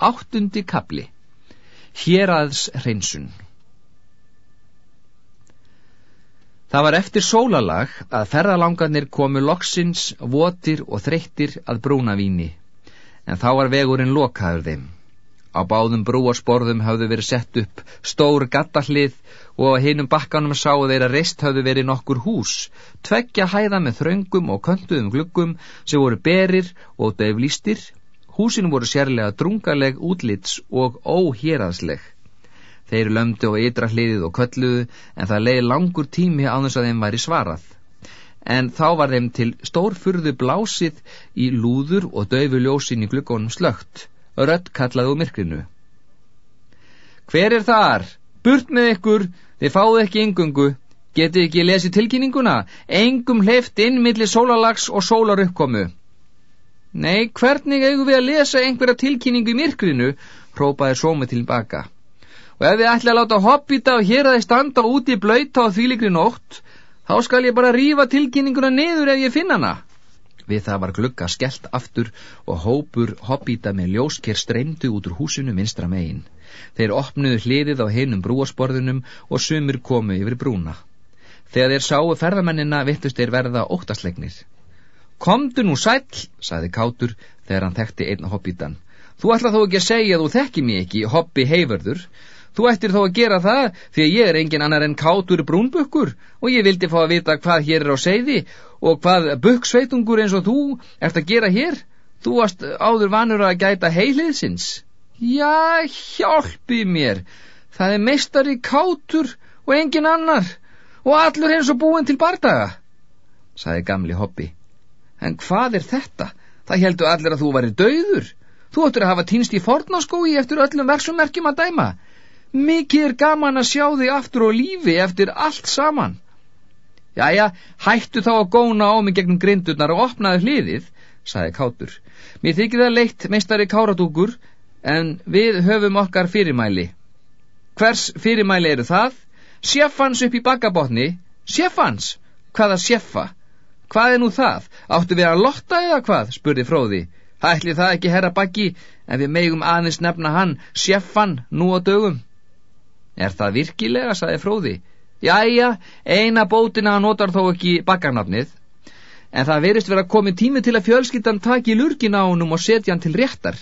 Áttundi kapli Héraðs hreinsun Það var eftir sólalag að ferðalangarnir komu loksins, votir og þreyttir að brúna víni, en þá var vegurinn lokaður þeim. Á báðum brúarsporðum hafðu verið sett upp stór gattahlið og á hinum bakkanum sáu þeir að reist hafðu verið nokkur hús, tveggja hæða með þröngum og köntuðum gluggum sem voru berir og döflýstir Húsin voru sérlega drungaleg útlits og óhýraðsleg. Þeir lömdu á ytra hliðið og kölluðu en það leiði langur tími á þess að þeim væri svarað. En þá var þeim til stórfurðu blásið í lúður og döfu ljósin í glukkonum slögt, rött kallaðu myrkrinu. Hver er þar? Burt með ykkur, þið fáðu ekki yngungu, getið ekki lesið tilkynninguna, engum hleyft inn millir sólalags og sólaruppkomu. Nei, hvernig eigum við að lesa einhverja tilkynningu í myrkrinu, hrópaði Sómi tilbaka. Og ef við ætla að láta hobbita og hér að þið standa úti í blöyta og þvílikri nótt, þá skal ég bara rífa tilkynninguna niður ef ég finna hana. Við það var glugga skellt aftur og hópur hobbita með ljósker streymdu út úr húsinu vinstra megin. Þeir opnuðu hliðið á heinum brúasporðunum og sumir komu yfir brúna. Þegar þeir sáu ferðamennina vittust þeir verða óttaslegnir. Komdu nú sæll, saði Kátur þegar hann þekkti einn hobbitan. Þú ætla þó ekki að segja að þú þekki mig ekki, hobbi heiförður. Þú ættir þó að gera það því að ég er engin annar en Kátur brúnbukkur og ég vildi fá að vita hvað hér er á segði og hvað bukksveitungur eins og þú ert að gera hér. Þú varst áður vanur að gæta heiliðsins. Já, hjálpi mér. Það er meistari Kátur og engin annar og allur eins og búin til bardaga, saði gamli hobbi. En hvað er þetta? Það heldur allir að þú væri döður. Þú ættur að hafa týnst í fornaskói eftir öllum verksummerkjum að dæma. Mikið er gaman að sjá þig aftur á lífi eftir allt saman. Jæja, hættu þá að góna á mig gegnum grindurnar og opnaði hliðið, saði Kátur. Mér þykir það leitt meistari Káratúkur, en við höfum okkar fyrirmæli. Hvers fyrirmæli eru það? Sjeffans upp í bakkabotni? Sjeffans? Hvaða sjeffa? Hvað er nú það? Áttu við að lotta eða hvað? spurði fróði. Ætli það ekki herra bakki, en við megum aðeins nefna hann, sjeffan, nú á dögum. Er það virkilega, saði fróði. Jæja, eina bótina notar þó ekki bakkarnafnið. En það verist vera komið tími til að fjölskyldan taki lurkin á honum og setja hann til réttar.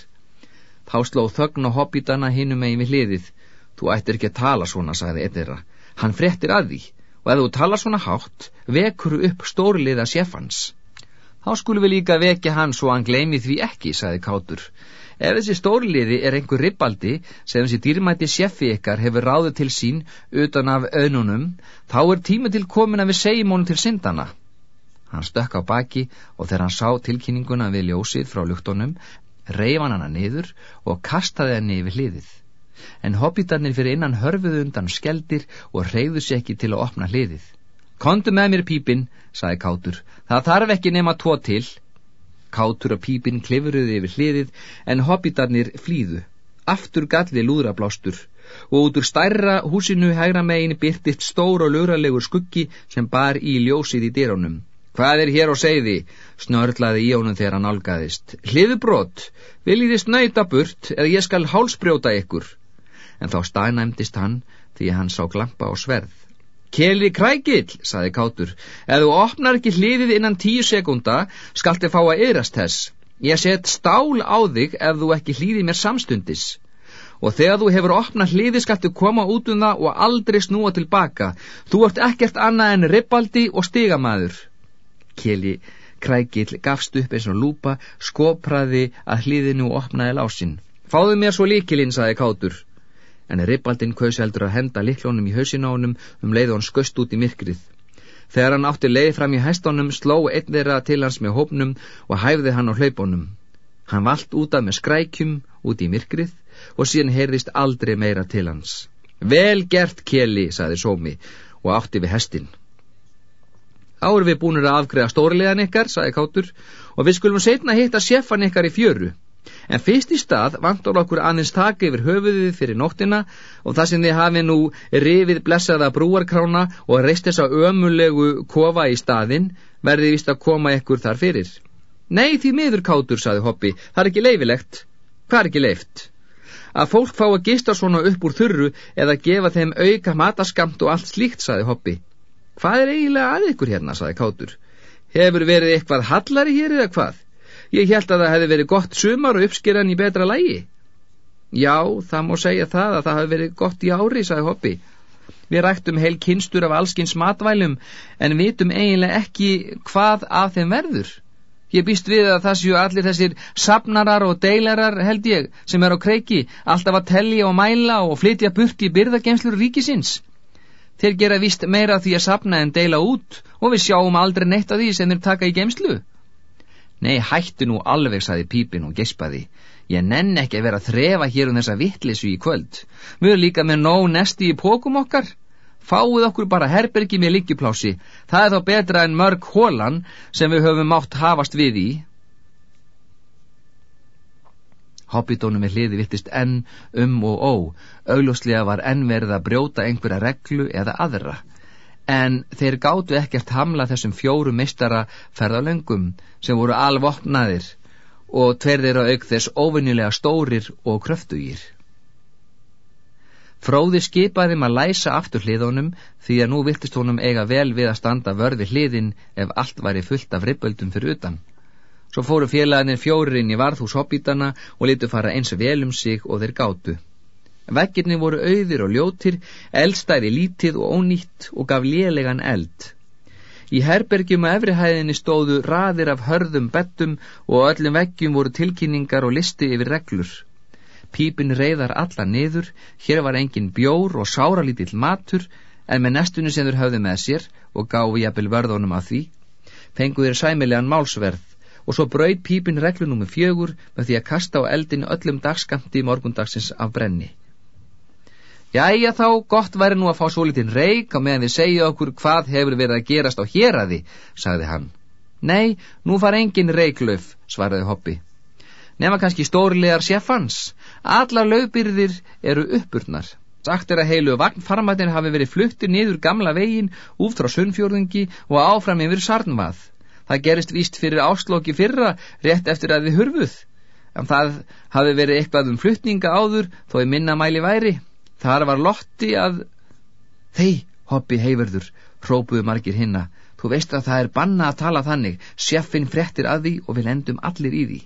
Þá sló þögn og hobbítana hinum megin við hliðið. Þú ættir ekki að tala svona, sagði Edera. Hann frettir að því og ef þú talar svona hátt, vekur upp stórliða sjeffans. Þá skulum við líka vekja hann svo hann gleymi því ekki, saði Kátur. Ef þessi stórliði er einhver ribbaldi sem þessi dýrmæti sjeffi ykkar hefur ráðið til sín utan af önunum, þá er tími til komin að við segjum honum til syndana. Hann stökk á baki og þegar hann sá tilkynninguna við ljósið frá luktonum, reif hann hana niður og kastaði henni yfir hliðið en hobbitarnir fyrir innan hörfuðu undan skeldir og reyðu sér ekki til að opna hliðið. Kondu með mér pípinn, saði Kátur, það þarf ekki nema tvo til. Kátur og pípinn klifuruði yfir hliðið en hobbitarnir flýðu. Aftur galli lúðrablástur og út úr stærra húsinu hægra megin byrtitt stór og luralegur skuggi sem bar í ljósið í dýrónum. Hvað er hér á segði? snörlaði í honum þegar hann álgaðist. Hliðubrott, viljið þið snöyta burt eða ég skal hálsbrjóta ykkur en þá staðnæmdist hann því hann sá glampa á sverð. Keli krækill, saði Kátur, ef þú opnar ekki hliðið innan tíu sekunda, skalti fá að yðrast þess. Ég set stál á þig ef þú ekki hlýði mér samstundis. Og þegar þú hefur opnað hliði skalti koma út um það og aldrei snúa tilbaka. Þú ert ekkert annað en ripbaldi og stigamæður. Keli krækill gafst upp eins og lúpa, skopraði að hliðinu og opnaði lásin. Fáðu mér svo líkilinn, saði Kátur en Ribbaldinn kaus heldur að henda liklónum í hausinánum um leið hann skust út í myrkrið. Þegar hann átti leið fram í hæstónum sló einn þeirra til hans með hópnum og hæfði hann á hlaupunum. Hann vald útaf með skrækjum út í myrkrið og síðan heyrðist aldrei meira til hans. Vel gert, Keli, saði Sómi og átti við hestin. Áður við búinur að afgreða stórlegan ykkar, saði Kátur, og við skulum setna hitta sjeffan ykkar í fjöru. En fyrst í stað vantur okkur annins taka yfir höfuðið fyrir nóttina og það sem þið hafi nú rifið blessaða brúarkrána og reist þessa ömulegu kofa í staðin verði vist að koma ykkur þar fyrir. Nei, því miður kátur, saði Hoppi, það er ekki leifilegt. Hvað er ekki leift? að fólk fá að gista svona upp úr þurru eða gefa þeim auka mataskamt og allt slíkt, saði Hoppi. Hvað er eiginlega að ykkur hérna, saði Kátur. Hefur verið eitthvað hallari hér eða hvað? Ég held að það hefði verið gott sumar og uppskeran í betra lægi. Já, það má segja það að það hefði verið gott í ári, saði Hoppi. Við rættum heil kynstur af allskins matvælum en vitum eiginlega ekki hvað af þeim verður. Ég býst við að það séu allir þessir sapnarar og deilarar, held ég, sem er á kreiki, alltaf að tellja og mæla og flytja burt í byrðagemslur ríkisins. Þeir gera vist meira því að sapna en deila út og við sjáum aldrei neitt af því sem þeir taka í gemslu. Nei, hættu nú alveg, saði Pípin og gespaði. Ég nenn ekki að vera að þrefa hér um þessa vittlisu í kvöld. Við erum líka með nóg nesti í pókum okkar. Fáið okkur bara herbergi með líkiplási. Það er þá betra en mörg hólan sem við höfum mátt hafast við í. Hobbitónum með hliði vittist enn um og ó. Augljóslega var enn verið að brjóta einhverja reglu eða aðra en þeir gáttu ekkert hamla þessum fjóru mistara ferðalöngum sem voru alvopnaðir og tverðir á auk þess ofinnilega stórir og kröftugir. Fróði skipaði maður að læsa aftur hliðunum því að nú viltist honum eiga vel við að standa vörði hliðin ef allt væri fullt af ribböldum fyrir utan. Svo fóru félagarnir fjórir inn í varðhús hobbítana og litu fara eins vel um sig og þeir gáttu. Vekkirni voru auðir og ljótir, eldstæði lítið og ónýtt og gaf lélegan eld. Í herbergjum og efrihæðinni stóðu raðir af hörðum bettum og öllum veggjum voru tilkynningar og listi yfir reglur. Pípin reyðar alla niður, hér var engin bjór og sáralítill matur, en með nestunni sem þur höfðu með sér og gáfi jafnvel vörðunum af því, fenguðir sæmilegan málsverð og svo brauð pípin reglunum með fjögur með því að kasta á eldin öllum dagskamti morgundagsins af brenni. Jæja þá, gott væri nú að fá svo litinn reik á meðan við segja okkur hvað hefur verið að gerast á héradi, sagði hann. Nei, nú far engin reiklauf, svaraði Hoppi. Nefna kannski stórlegar sjeffans. Allar laufbyrðir eru uppurnar. Sagt er að heilu vagnfarmatin hafi verið fluttir niður gamla vegin út frá sunnfjörðungi og áfram yfir sarnvað. Það gerist víst fyrir áslokki fyrra rétt eftir að þið hurfuð. En það hafi verið eitthvað um flutninga áður þó í minna mæli væri. Þar var Lotti að... Þei, hoppi heifurður, hrópuðu margir hinna. Þú veist að það er banna að tala þannig. Sjeffin frettir að því og við endum allir í því.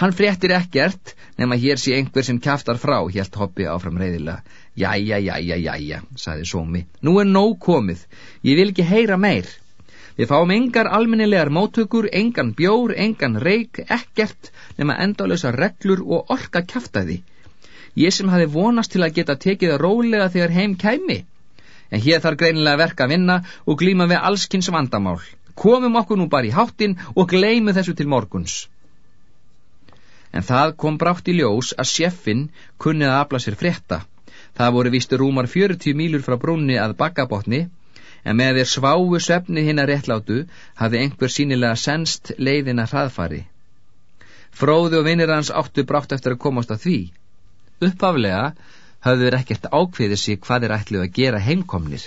Hann frettir ekkert, nema hér sé einhver sem kæftar frá, helt hoppi áfram reyðilega. Jæja, jæja, jæja, saði Sómi. Nú er nóg komið. Ég vil ekki heyra meir. Við fáum engar almennilegar móttökur, engan bjór, engan reik, ekkert, nema endalösa reglur og orka kæftæði. Ég sem hafi vonast til að geta tekið rólega þegar heim kæmi. En hér þarf greinilega verk að vinna og glýma við allskynns vandamál. Komum okkur nú bara í háttin og gleimu þessu til morguns. En það kom brátt í ljós að sjeffin kunnið að afla sér frétta. Það voru vístu rúmar 40 mílur frá brúnni að bakkabotni, en með þeir sváu söfni hinn að réttlátu hafði einhver sínilega senst leiðina hraðfari. Fróði og vinnir hans áttu brátt eftir að komast að því. Uppaflega höfðu þeir ekkert ákveðið sig hvað þeir ætluð að gera heimkomnir,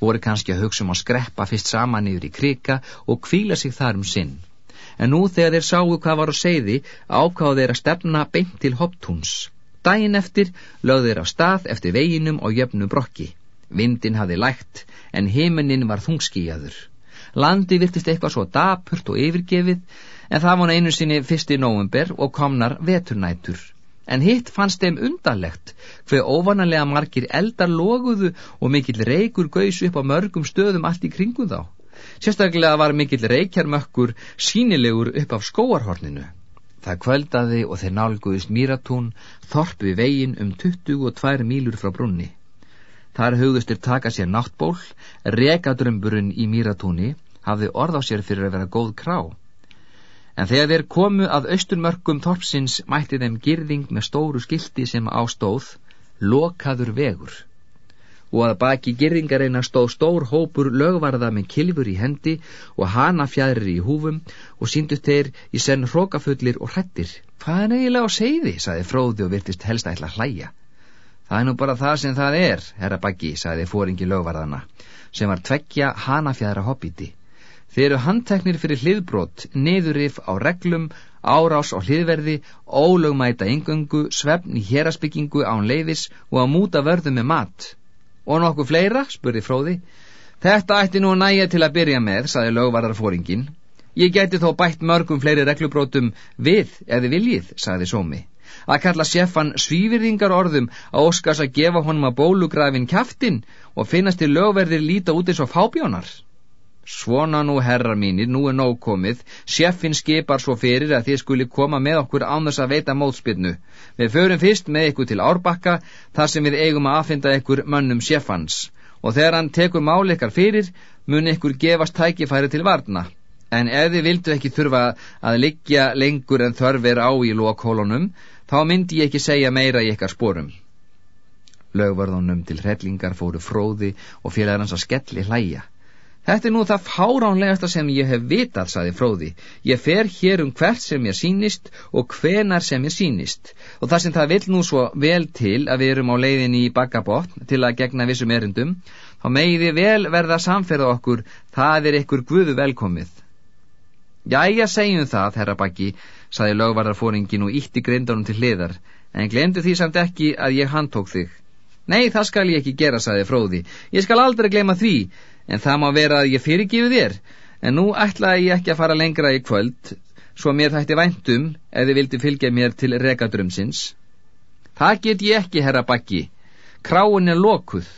voru kannski að hugsa um að skreppa fyrst saman yfir í krika og kvíla sig þar um sinn. En nú þegar þeir sáu hvað var á segði, ákáðu þeir að stefna beint til Hoptúns. Dæin eftir lögðu þeir á stað eftir veginum og jöfnu brokki. Vindin hafði lægt, en heiminin var þungskíjaður. Landi virtist eitthvað svo dapurt og yfirgefið, en það vona einu sinni fyrsti nóvember og komnar veturnætur en hitt fannst þeim undarlegt hver óvanarlega margir eldar loguðu og mikill reykur gauðs upp á mörgum stöðum allt í kringum þá. Sérstaklega var mikill reykjarmökkur sínilegur upp af skóarhorninu. Það kvöldaði og þeir nálguðist Míratún þorp við vegin um 22 mílur frá brunni. Þar hugðustir taka sér náttból, rekadrömburinn í Míratúni hafði orð á sér fyrir að vera góð krá. En þegar þeir komu að austurmörkum þorpsins mætti þeim girðing með stóru skildi sem ástóð, lokaður vegur. Og að baki girðingareina stóð stór hópur lögvarða með kilfur í hendi og hana fjæðrir í húfum og síndust þeir í senn hrókafullir og hrættir. Hvað er eiginlega á segði, saði fróði og virtist helst ætla hlæja. Það er nú bara það sem það er, herra baki, saði fóringi lögvarðana, sem var tveggja hana fjæðra hobbiti. Þeir eru handteknir fyrir hliðbrot, niðurif á reglum, árás á hliðverði, ólögmæta yngöngu, svefn í hérasbyggingu án leifis og að múta vörðu með mat. Og nokkuð fleira, spurði fróði. Þetta ætti nú næja til að byrja með, saði lögvarðarfóringin. Ég geti þó bætt mörgum fleiri reglubrótum við, eða viljið, saði Sómi. Að kalla seffan svívirðingar orðum að óskast að gefa honum að bólugrafin kæftin og finnast til lögverðir líta út eins og fábjónar. Svona nú, herrar mínir, nú er nóg komið. Sjeffin skipar svo fyrir að þið skuli koma með okkur án þess að veita mótspilnu. Við förum fyrst með ykkur til Árbakka, þar sem við eigum að afinda ykkur mönnum sjeffans. Og þegar hann tekur máli ykkar fyrir, mun ykkur gefast tækifæri til varna. En ef þið vildu ekki þurfa að liggja lengur en þörfir á í lokhólunum, þá myndi ég ekki segja meira í ykkar sporum. Lögvarðunum til hrellingar fóru fróði og félagar hans að skelli hlæja. Þetta er nú það fáránlegasta sem ég hef vitað, saði fróði. Ég fer hér um hvert sem ég sínist og hvenar sem ég sínist. Og það sem það vil nú svo vel til að við erum á leiðinni í bakkabott til að gegna vissum erindum, þá megiði vel verða samferða okkur, það er ykkur guðu velkomið. Jæja, segjum það, herra bakki, saði lögvarðarfóringin og ítti grindunum til hliðar, en glemdu því samt ekki að ég handtók þig. Nei, það skal ég ekki gera, saði fróði. Ég skal aldrei glema því, en það má vera að ég fyrirgifu þér, en nú ætlaði ég ekki að fara lengra í kvöld, svo mér þætti væntum ef þið vildi fylgja mér til rekadrömsins. Það get ég ekki, herra bakki. Kráin er lokuð,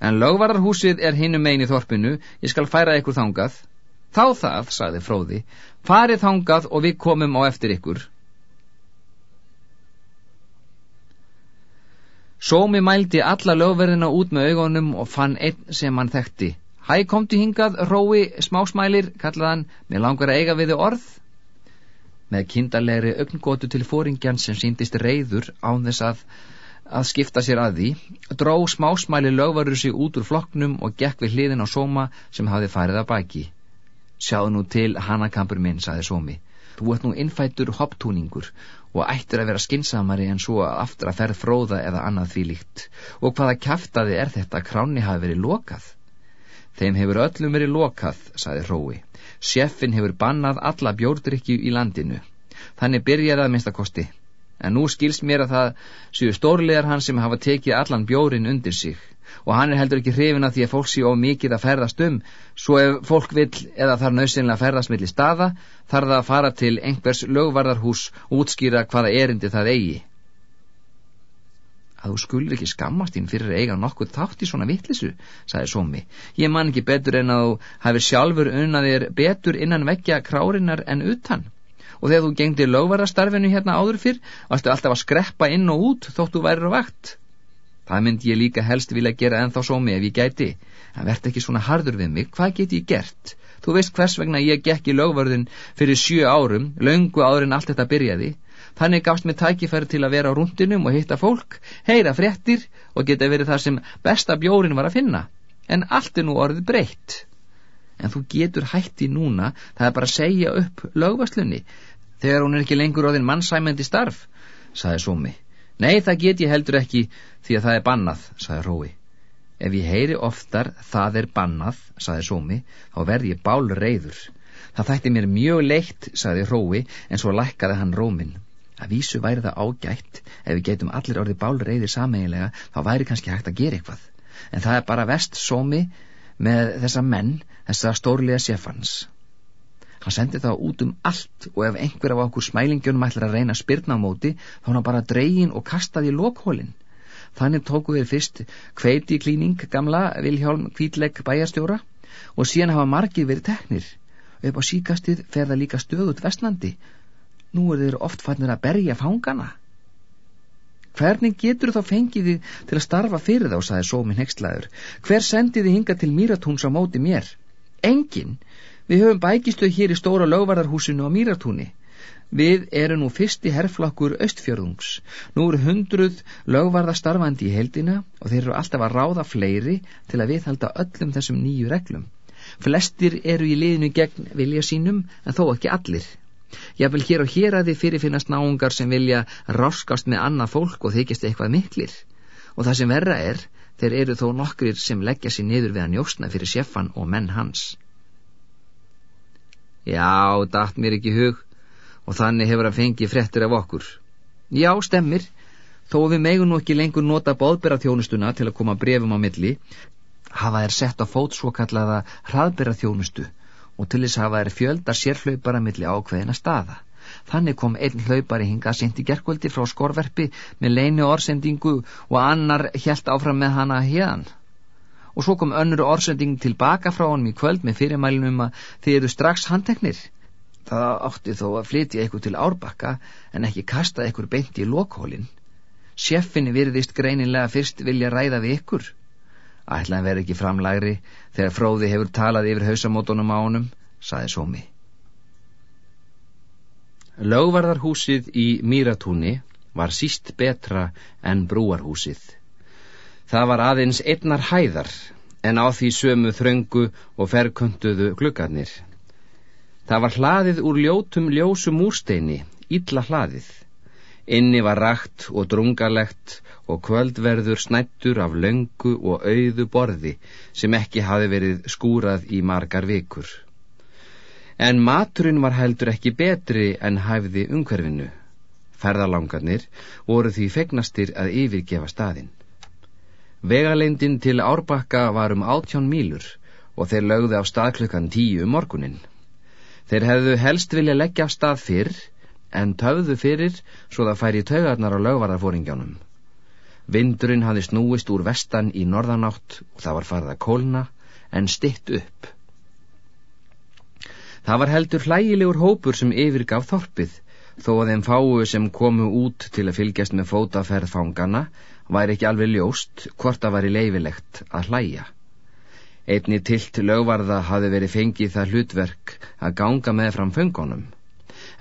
en lögvararhúsið er hinnum megin í þorpinu, ég skal færa ykkur þangað. Þá það, saði fróði, farið þangað og við komum á eftir ykkur. Sómi mældi alla lögverðina út með augunum og fann einn sem hann þekkti. Hæ, komdu hingað, rói, smásmælir, kallaðan, með langar að eiga við þið orð. Með kindarlegri augngótu til fóringjan sem síndist reyður án þess að, að skipta sér að því, dró smásmæli lögvarur sig út úr flokknum og gekk við hliðin á sóma sem hafi farið að baki. Sjáðu nú til hanakampur minn, saði sómi. Þú ert nú innfættur hopptúningur og ættir að vera skinsamari en svo aftur að ferð fróða eða annað því líkt. Og hvaða kæftaði er þetta að kráni hafi verið lokað? Þeim hefur öllum verið lokað, saði Hrói. Sjeffin hefur bannað alla bjórdrykju í landinu. Þannig byrjaði að minnstakosti. En nú skils mér að það séu stórlegar hann sem hafa tekið allan bjórin undir sig. Og hann er heldur ekki hrifin að því að fólk séu á mikið að ferðast um. Svo ef fólk vil eða þarf nöðsynlega að ferðast millir staða, þarf það að fara til einhvers lögvarðarhús og útskýra hvaða erindi það eigi að þú skulur ekki skammast þín fyrir að eiga nokkuð þátt í svona vittlisu, sagði Somi. Ég man ekki betur en að þú hafi sjálfur unnaðir betur innan vekja krárinar en utan. Og þegar þú gengdi lögvarastarfinu hérna áður fyrr, varstu alltaf að skreppa inn og út þóttu værið á vakt. Það myndi ég líka helst vilja gera ennþá Somi ef ég gæti. Það verðt ekki svona hardur við mig, hvað get ég gert? Þú veist hvers vegna ég gekk í lögvarðin fyrir sjö árum, löngu áður en allt þetta byrjaði. Þannig gafst mér tækifæri til að vera á rúndinum og hitta fólk, heyra fréttir og geta verið þar sem besta bjórin var að finna. En allt er nú orðið breytt. En þú getur hætti núna, það er bara að segja upp lögvaslunni, þegar hún er ekki lengur orðin mannsæmendi starf, saði Sómi. Nei, það get ég heldur ekki því að það er bannað, saði Rói. Ef ég heyri oftar það er bannað, saði Sómi, þá verð ég bál reyður. Það þætti mér mjög leitt, saði Rói, en svo lækkaði hann róminn. Að vísu væri það ágætt ef við getum allir orðið bálreiðir sameiginlega þá væri kannski hægt að gera eitthvað. En það er bara vest sómi með þessa menn, þessa stórlega sefans. Hann sendi það út um allt og ef einhver af okkur smælingjunum ætlar að reyna spyrna á móti þá hann bara dreygin og kastaði í lokhólinn. Þannig tóku við fyrst kveiti klíning gamla Vilhjálm Kvítlegg bæjarstjóra og síðan hafa margir verið teknir. Upp á síkastið fer það líka stöðut vestnandi Nú er þeir oft fannir að berja fangana. Hvernig getur þá fengið þið til að starfa fyrir þá, saði sóminn hegstlaður. Hver sendið þið hinga til Míratúns á móti mér? Engin. Við höfum bækistuð hér í stóra lögvarðarhúsinu á Míratúni. Við erum nú fyrsti herflokkur östfjörðungs. Nú eru hundruð lögvarða starfandi í heldina og þeir eru alltaf að ráða fleiri til að viðhalda öllum þessum nýju reglum. Flestir eru í liðinu gegn vilja sínum en þó ekki allir. Jável hér og hér að þið fyrirfinnast náungar sem vilja ráskast með annað fólk og þykist eitthvað miklir. Og það sem verra er, þeir eru þó nokkrir sem leggja sér niður við að njóstna fyrir sjeffan og menn hans. Já, dætt mér ekki hug og þannig hefur að fengi frettir af okkur. Já, stemmir, þó við megum nú ekki lengur nota bóðbera þjónustuna til að koma brefum á milli, hafa þær sett á fót svo kallaða hraðbera þjónustu og til þess hafa þær fjölda sérhlaupara milli ákveðina staða. Þannig kom einn hlaupari hinga í gerkvöldi frá skorverfi með leini orðsendingu og annar helt áfram með hana hérðan. Og svo kom önnur orðsending tilbaka frá honum í kvöld með fyrirmælunum að þið eru strax handteknir. Það átti þó að flytja ykkur til árbakka en ekki kasta ykkur beint í lokhólinn. Sjeffinni virðist greinilega fyrst vilja ræða við ykkur. Ætlaðin verið ekki framlægri þegar fróði hefur talað yfir hausamótonum á honum, saði Sómi. Lögvarðarhúsið í Míratúni var síst betra en brúarhúsið. Það var aðeins einnar hæðar en á því sömu þröngu og ferköntuðu gluggarnir. Það var hlaðið úr ljótum ljósum úrsteini, illa hlaðið. Inni var rakt og drungalegt og kvöldverður snættur af löngu og auðu borði sem ekki hafi verið skúrað í margar vikur en maturinn var heldur ekki betri en hæfði umhverfinu. Ferðalangarnir voru því fegnastir að yfirgefa staðinn. Vegalendin til Árbakka var um átjón mílur og þeir lögðu á stað klukkan tíu um morgunin. Þeir hefðu helst vilja leggja af stað fyrr, en töfðu fyrir svo það færi taugarnar á lögvarðarfóringjónum. Vindurinn hafði snúist úr vestan í norðanátt og það var farið að kólna, en stitt upp. Það var heldur hlægilegur hópur sem yfirgaf þorpið, þó að þeim fáu sem komu út til að fylgjast með fótaferð fangana væri ekki alveg ljóst hvort það væri leifilegt að hlæja. Einni tilt lögvarða hafi verið fengið það hlutverk að ganga með fram föngunum,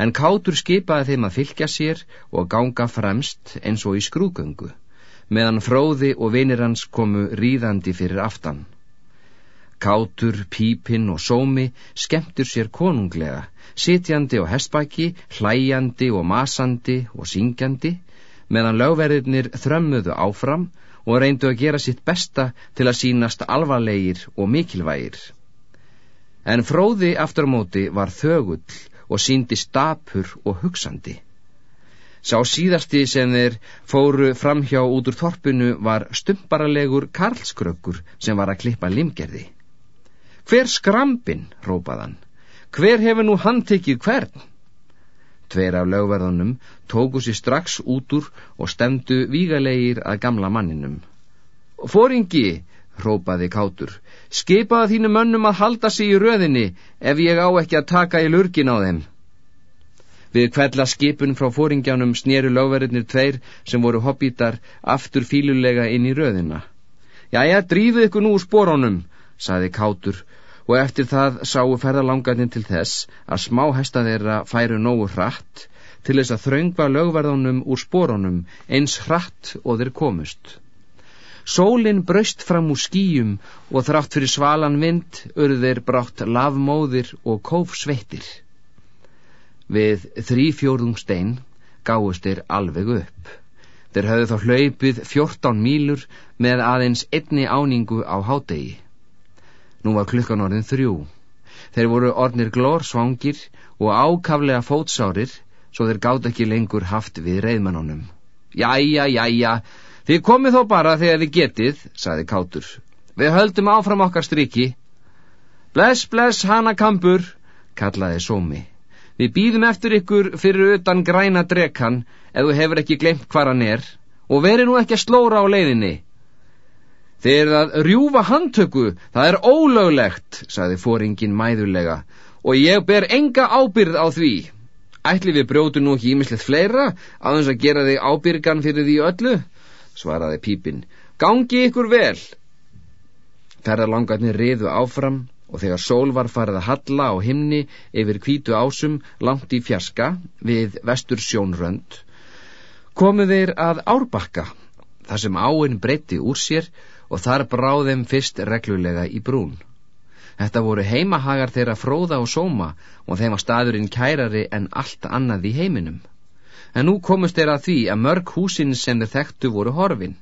en kátur skipaði þeim að fylgja sér og ganga fremst eins og í skrúgöngu, meðan fróði og vinir hans komu ríðandi fyrir aftan. Kátur, pípinn og sómi skemmtur sér konunglega, sitjandi á hestbæki, hlæjandi og masandi og syngjandi, meðan lögverðirnir þrömmuðu áfram og reyndu að gera sitt besta til að sínast alvarlegir og mikilvægir. En fróði aftur móti var þögull og síndi stapur og hugsandi. Sá síðasti sem þeir fóru framhjá út úr þorpinu var stumparalegur karlskrökkur sem var að klippa limgerði. Hver skrampin, rópaðan, hver hefur nú handtekið hvern? Tveir af lögverðunum tóku sér strax út úr og stemdu vígalegir að gamla manninum. Fóringi, rópaði kátur, skipaði þínu mönnum að halda sig í röðinni ef ég á ekki að taka í lurgin á þeim. Við kvella skipun frá fóringjanum snéru lögverðinir tveir sem voru hobbítar aftur fílulega inn í röðina. Jæja, dríðu ykkur nú úr spórónum, saði kátur og eftir það sáu ferðalangarnir til þess að smáhesta þeirra færu nógu hratt til þess að þraungva lögverðunum úr spórunum eins hratt og þeir komust. Sólinn braust fram úr skýjum og þrátt fyrir svalan vind urðir brátt lavmóðir og kófsveittir. Við þrýfjórðungstein gáist þeir alveg upp. Þeir höfðu þá hlaupið fjórtán mílur með aðeins einni áningu á hádegi. Nú var klukkan orðin þrjú. Þeir voru orðnir glór svangir og ákaflega fótsárir, svo þeir gátt ekki lengur haft við reyðmannunum. Jæja, jæja, þið komið þó bara þegar þið getið, saði Kátur. Við höldum áfram okkar striki. Bless, bless, hana kampur, kallaði Sómi. Við býðum eftir ykkur fyrir utan græna drekan, ef þú hefur ekki glemt hvar hann er, og veri nú ekki að slóra á leiðinni. Þeir að rjúfa handtöku, það er ólöglegt, saði fóringin mæðulega, og ég ber enga ábyrð á því. Ætli við brjótu nú ekki ímislegt fleira, aðeins að gera þig ábyrgan fyrir því öllu, svaraði pípin. Gangi ykkur vel. Ferðarlangarnir riðu áfram og þegar sól var farið að halla á himni yfir kvítu ásum langt í fjaska við vestur sjónrönd, komu þeir að árbakka, þar sem áinn breytti úr sér og þar bráðum fyrst reglulega í brún. Þetta voru heimahagar þeirra fróða og sóma og þeim var staðurinn kærari en allt annað í heiminum. En nú komust þeirra að því að mörg húsin sem þeir þekktu voru horfin.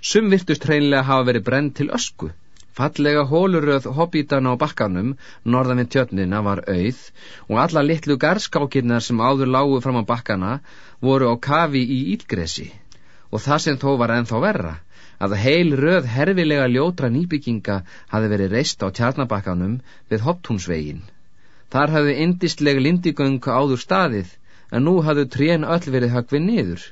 Sum virtust hreinlega hafa verið brend til ösku, Fallega hóluröð hobbítana á bakkanum, norðan við tjötnina, var auð og alla litlu garskákinnar sem áður lágu fram á bakkana voru á kafi í ílgresi. Og það sem þó var ennþá verra, að heil röð herfilega ljótra nýbygginga hafi verið reist á tjarnabakkanum við hopptúnsvegin. Þar hafði indistleg lindigöng áður staðið, en nú hafðu trén öll verið högvið niður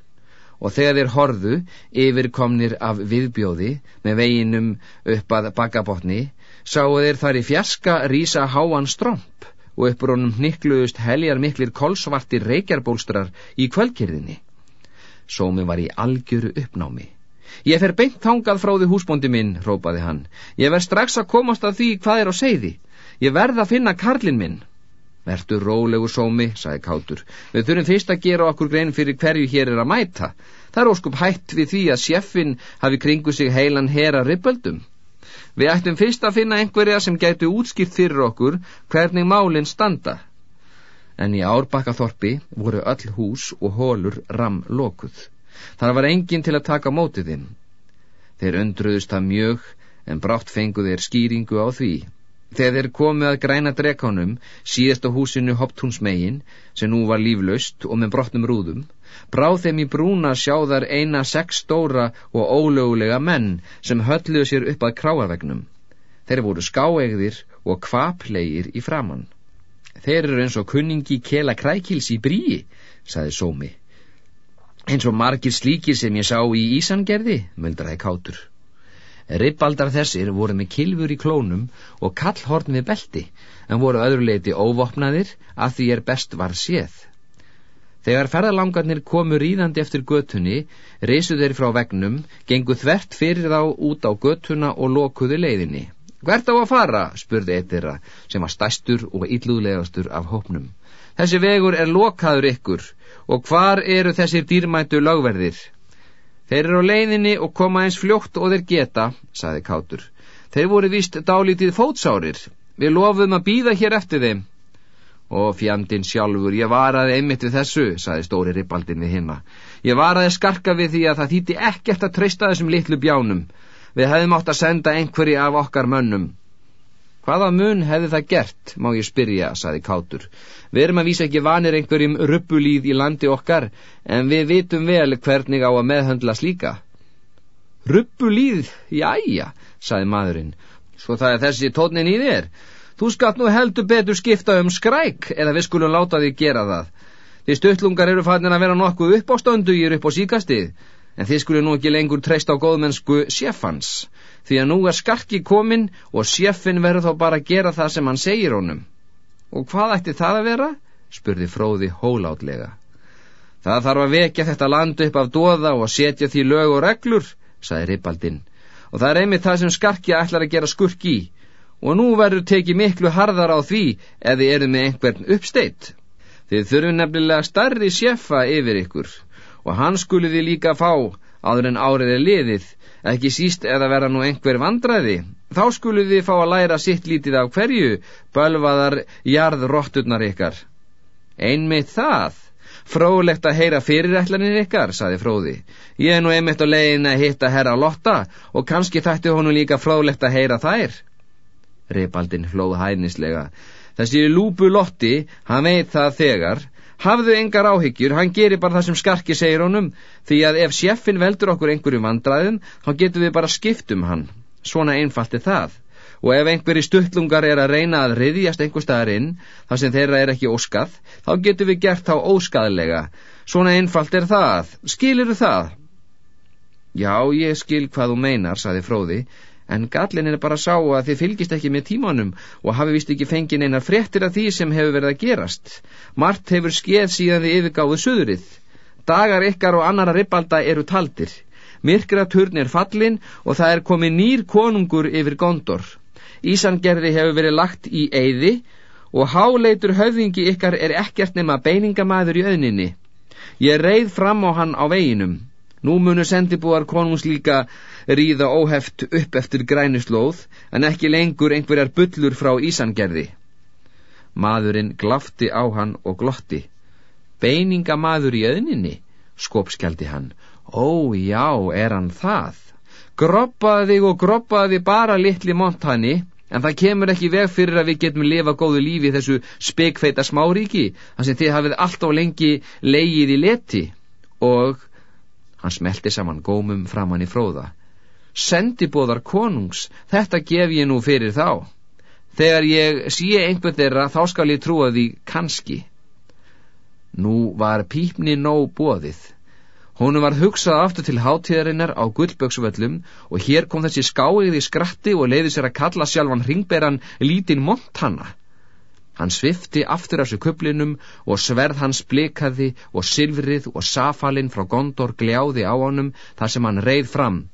og þegar þeir horðu yfirkomnir af viðbjóði með veginum upp að bakabotni sáu þeir þar í fjaska rísa háan stromp og uppur honum hnikluðust heljar miklir kolsvartir reykjarbólstrar í kvöldkyrðinni. Sómi var í algjöru uppnámi. Ég fer beint þangað frá því húsbóndi minn, rópaði hann. Ég verð strax að komast að því hvað er á segði. Ég verð að finna karlin minn. Vertu rólegu sómi, sagði Kátur. Við þurfum fyrst að gera okkur grein fyrir hverju hér er að mæta. Það er óskup hætt við því að sjeffin hafi kringu sig heilan hera rippöldum. Við ættum fyrst að finna einhverja sem gætu útskipt fyrir okkur hvernig málinn standa. En í árbakkaþorpi voru öll hús og hólur ram lokuð. Þar var enginn til að taka mótið þeim. Þeir undruðust það mjög en brátt fengu þeir skýringu á því. Þegar þeir komið að græna drekánum, síðast á húsinu Hoptúnsmegin, sem nú var líflaust og með brotnum rúðum, bráð þeim í brúna sjáðar eina sex stóra og ólögulega menn sem hölluðu sér upp að kráarvegnum. Þeir voru skáegðir og kvaplegir í framann. Þeir eru eins og kunningi kela krækils í bríi, saði Sómi. Eins og margir slíkir sem ég sá í Ísangerði, möldraði Kátur. Ribbaldar þessir voru með kilfur í klónum og kallhorn við belti, en voru öðruleiti óvopnaðir að því er best var séð. Þegar ferðalangarnir komu ríðandi eftir götunni, reysu þeir frá vegnum, gengu þvert fyrir þá út á götuna og lokuðu leiðinni. Hvert á að fara? spurði eitt þeirra, sem var stæstur og illúðlegastur af hópnum. Þessi vegur er lokaður ykkur, og hvar eru þessir dýrmættu lagverðir? Þeir eru á leiðinni og koma eins fljótt og þeir geta, saði Kátur. Þeir voru vist dálítið fótsárir. Við lofum að býða hér eftir þeim. Og fjandin sjálfur, ég varaði einmitt við þessu, saði stóri ribbaldin við hinna. Ég varaði skarka við því að það þýtti ekkert að treysta þessum litlu bjánum. Við hefðum átt að senda einhverji af okkar mönnum. Hvaða mun hefði það gert, má ég spyrja, saði Kátur. Við erum að vísa ekki vanir einhverjum ruppulíð í landi okkar, en við vitum vel hvernig á að meðhöndla slíka. Ruppulíð, jájá, saði maðurinn. Svo það er þessi tónin í þér. Þú skatt nú heldur betur skipta um skræk, eða við skulum láta því gera það. Því stuttlungar eru fannir að vera nokkuð upp á stöndu í upp á síkastið, en þið skulum nú ekki lengur treysta á góðmennsku sjefans því að nú er skarki komin og sjeffin verður þá bara að gera það sem hann segir honum. Og hvað ætti það að vera? spurði fróði hólátlega. Það þarf að vekja þetta land upp af doða og setja því lög og reglur, saði Rippaldinn, og það er einmitt það sem skarki ætlar að gera skurk í, og nú verður tekið miklu harðar á því ef þið eru með einhvern uppsteitt. Þið þurfum nefnilega starri sjefa yfir ykkur, og hann skuli þið líka fá áður en árið er liðið, ekki síst eða vera nú einhver vandræði. Þá skulu þið fá að læra sitt lítið af hverju, bölvaðar jarðrotturnar ykkar. Einmitt það. Fróðlegt að heyra fyrirætlanir ykkar, saði fróði. Ég er nú einmitt á legin að hitta herra Lotta og kannski þætti honu líka fróðlegt að heyra þær. Reipaldin hlóð hæðnislega. Þessi lúpu Lotti, hann veit það þegar, Hafðu engar áhyggjur, hann gerir bara það sem skarki segir honum, því að ef sjeffin veldur okkur einhverju vandræðum, þá getum við bara skipt um hann. Svona einfalt er það. Og ef einhverju stuttlungar er að reyna að riðjast einhver staðar inn, þar sem þeirra er ekki óskað, þá getum við gert þá óskaðlega. Svona einfalt er það. Skilur það? Já, ég skil hvað þú meinar, saði Fróði, en gallin er bara að sá að þið fylgist ekki með tímanum og hafi vist ekki fengið einar fréttir af því sem hefur verið að gerast. Mart hefur skeið síðan þið yfirgáðu söðurið. Dagar ykkar og annara ribalda eru taldir. Myrkraturn er fallin og það er komið nýr konungur yfir gondor. Ísangerði hefur verið lagt í eyði og háleitur höfðingi ykkar er ekkert nema beiningamæður í auðninni. Ég reið fram á hann á veginum. Nú munu sendibúar konungs líka ríða óheft upp eftir grænuslóð en ekki lengur einhverjar bullur frá Ísangerði. Maðurinn glafti á hann og glotti. Beininga maður í öðninni, skopskjaldi hann. Ó, já, er hann það? Groppaði og groppaði bara litli Montani, en það kemur ekki veg fyrir að við getum lifa góðu lífi þessu spekfeita smáríki, þar sem þið hafið alltaf lengi leigið í leti. Og hann smelti saman gómum framann í fróða. Sendibóðar konungs, þetta gef ég nú fyrir þá. Þegar ég sé einhvern þeirra, þá skal ég trúa því kannski. Nú var pípni nóg bóðið. Hún var hugsað aftur til hátíðarinnar á gullböksvöllum og hér kom þessi skáið í skratti og leiði sér að kalla sjálfan ringberan Lítin Montana. Hann svifti aftur af sér kuplinum og sverð hans blikaði og silfrið og safalinn frá Gondor gljáði á honum þar sem hann reið fram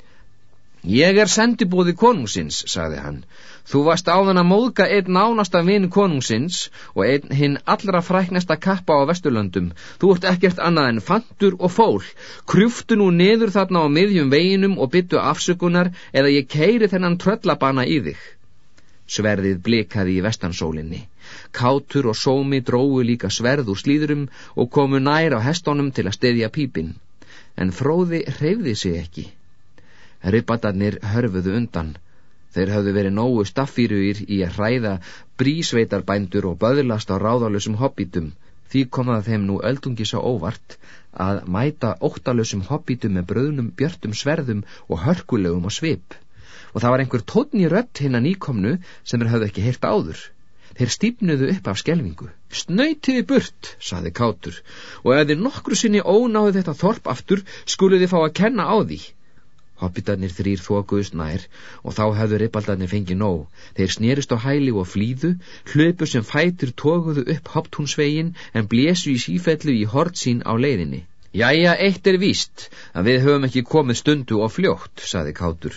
Ég er sendibúði konungsins, sagði hann. Þú varst áðan að móðka einn nánasta vinn konungsins og einn hinn allra fræknesta kappa á Vesturlöndum. Þú ert ekkert annað en fantur og fól. Krjúftu nú niður þarna á miðjum veginum og byttu afsökunar eða ég keiri þennan tröllabana í þig. Sverðið blikaði í vestansólinni. Kátur og sómi dróðu líka sverð úr slíðurum og komu nær á hestónum til að stedja pípin. En fróði hreyfði sig ekki. Ribbatarnir hörfuðu undan. Þeir hafðu verið nógu staffýruir í að hræða brísveitarbændur og böðlast á ráðalösum hobbitum. Því komaða þeim nú öldungi svo óvart að mæta óttalösum hobbitum með bröðnum, björtum sverðum og hörkulegum og svip. Og það var einhver tótni rött hinn að nýkomnu sem þeir hafðu ekki heyrt áður. Þeir stýpnuðu upp af skelvingu. Snöytiði burt, saði Kátur, og ef þið nokkru sinni ónáðu þetta þorp aftur, skuluði fá að kenna á því. Hoppitarnir þrýr þókuðust nær og þá hefðu ripaldarnir fengið nóg. Þeir snerist á hæli og flýðu, hlöpu sem fætur tókuðu upp hopptúnsvegin en blésu í sífellu í hort sín á leiðinni. Jæja, eitt er víst að við höfum ekki komið stundu og fljótt, saði Kátur.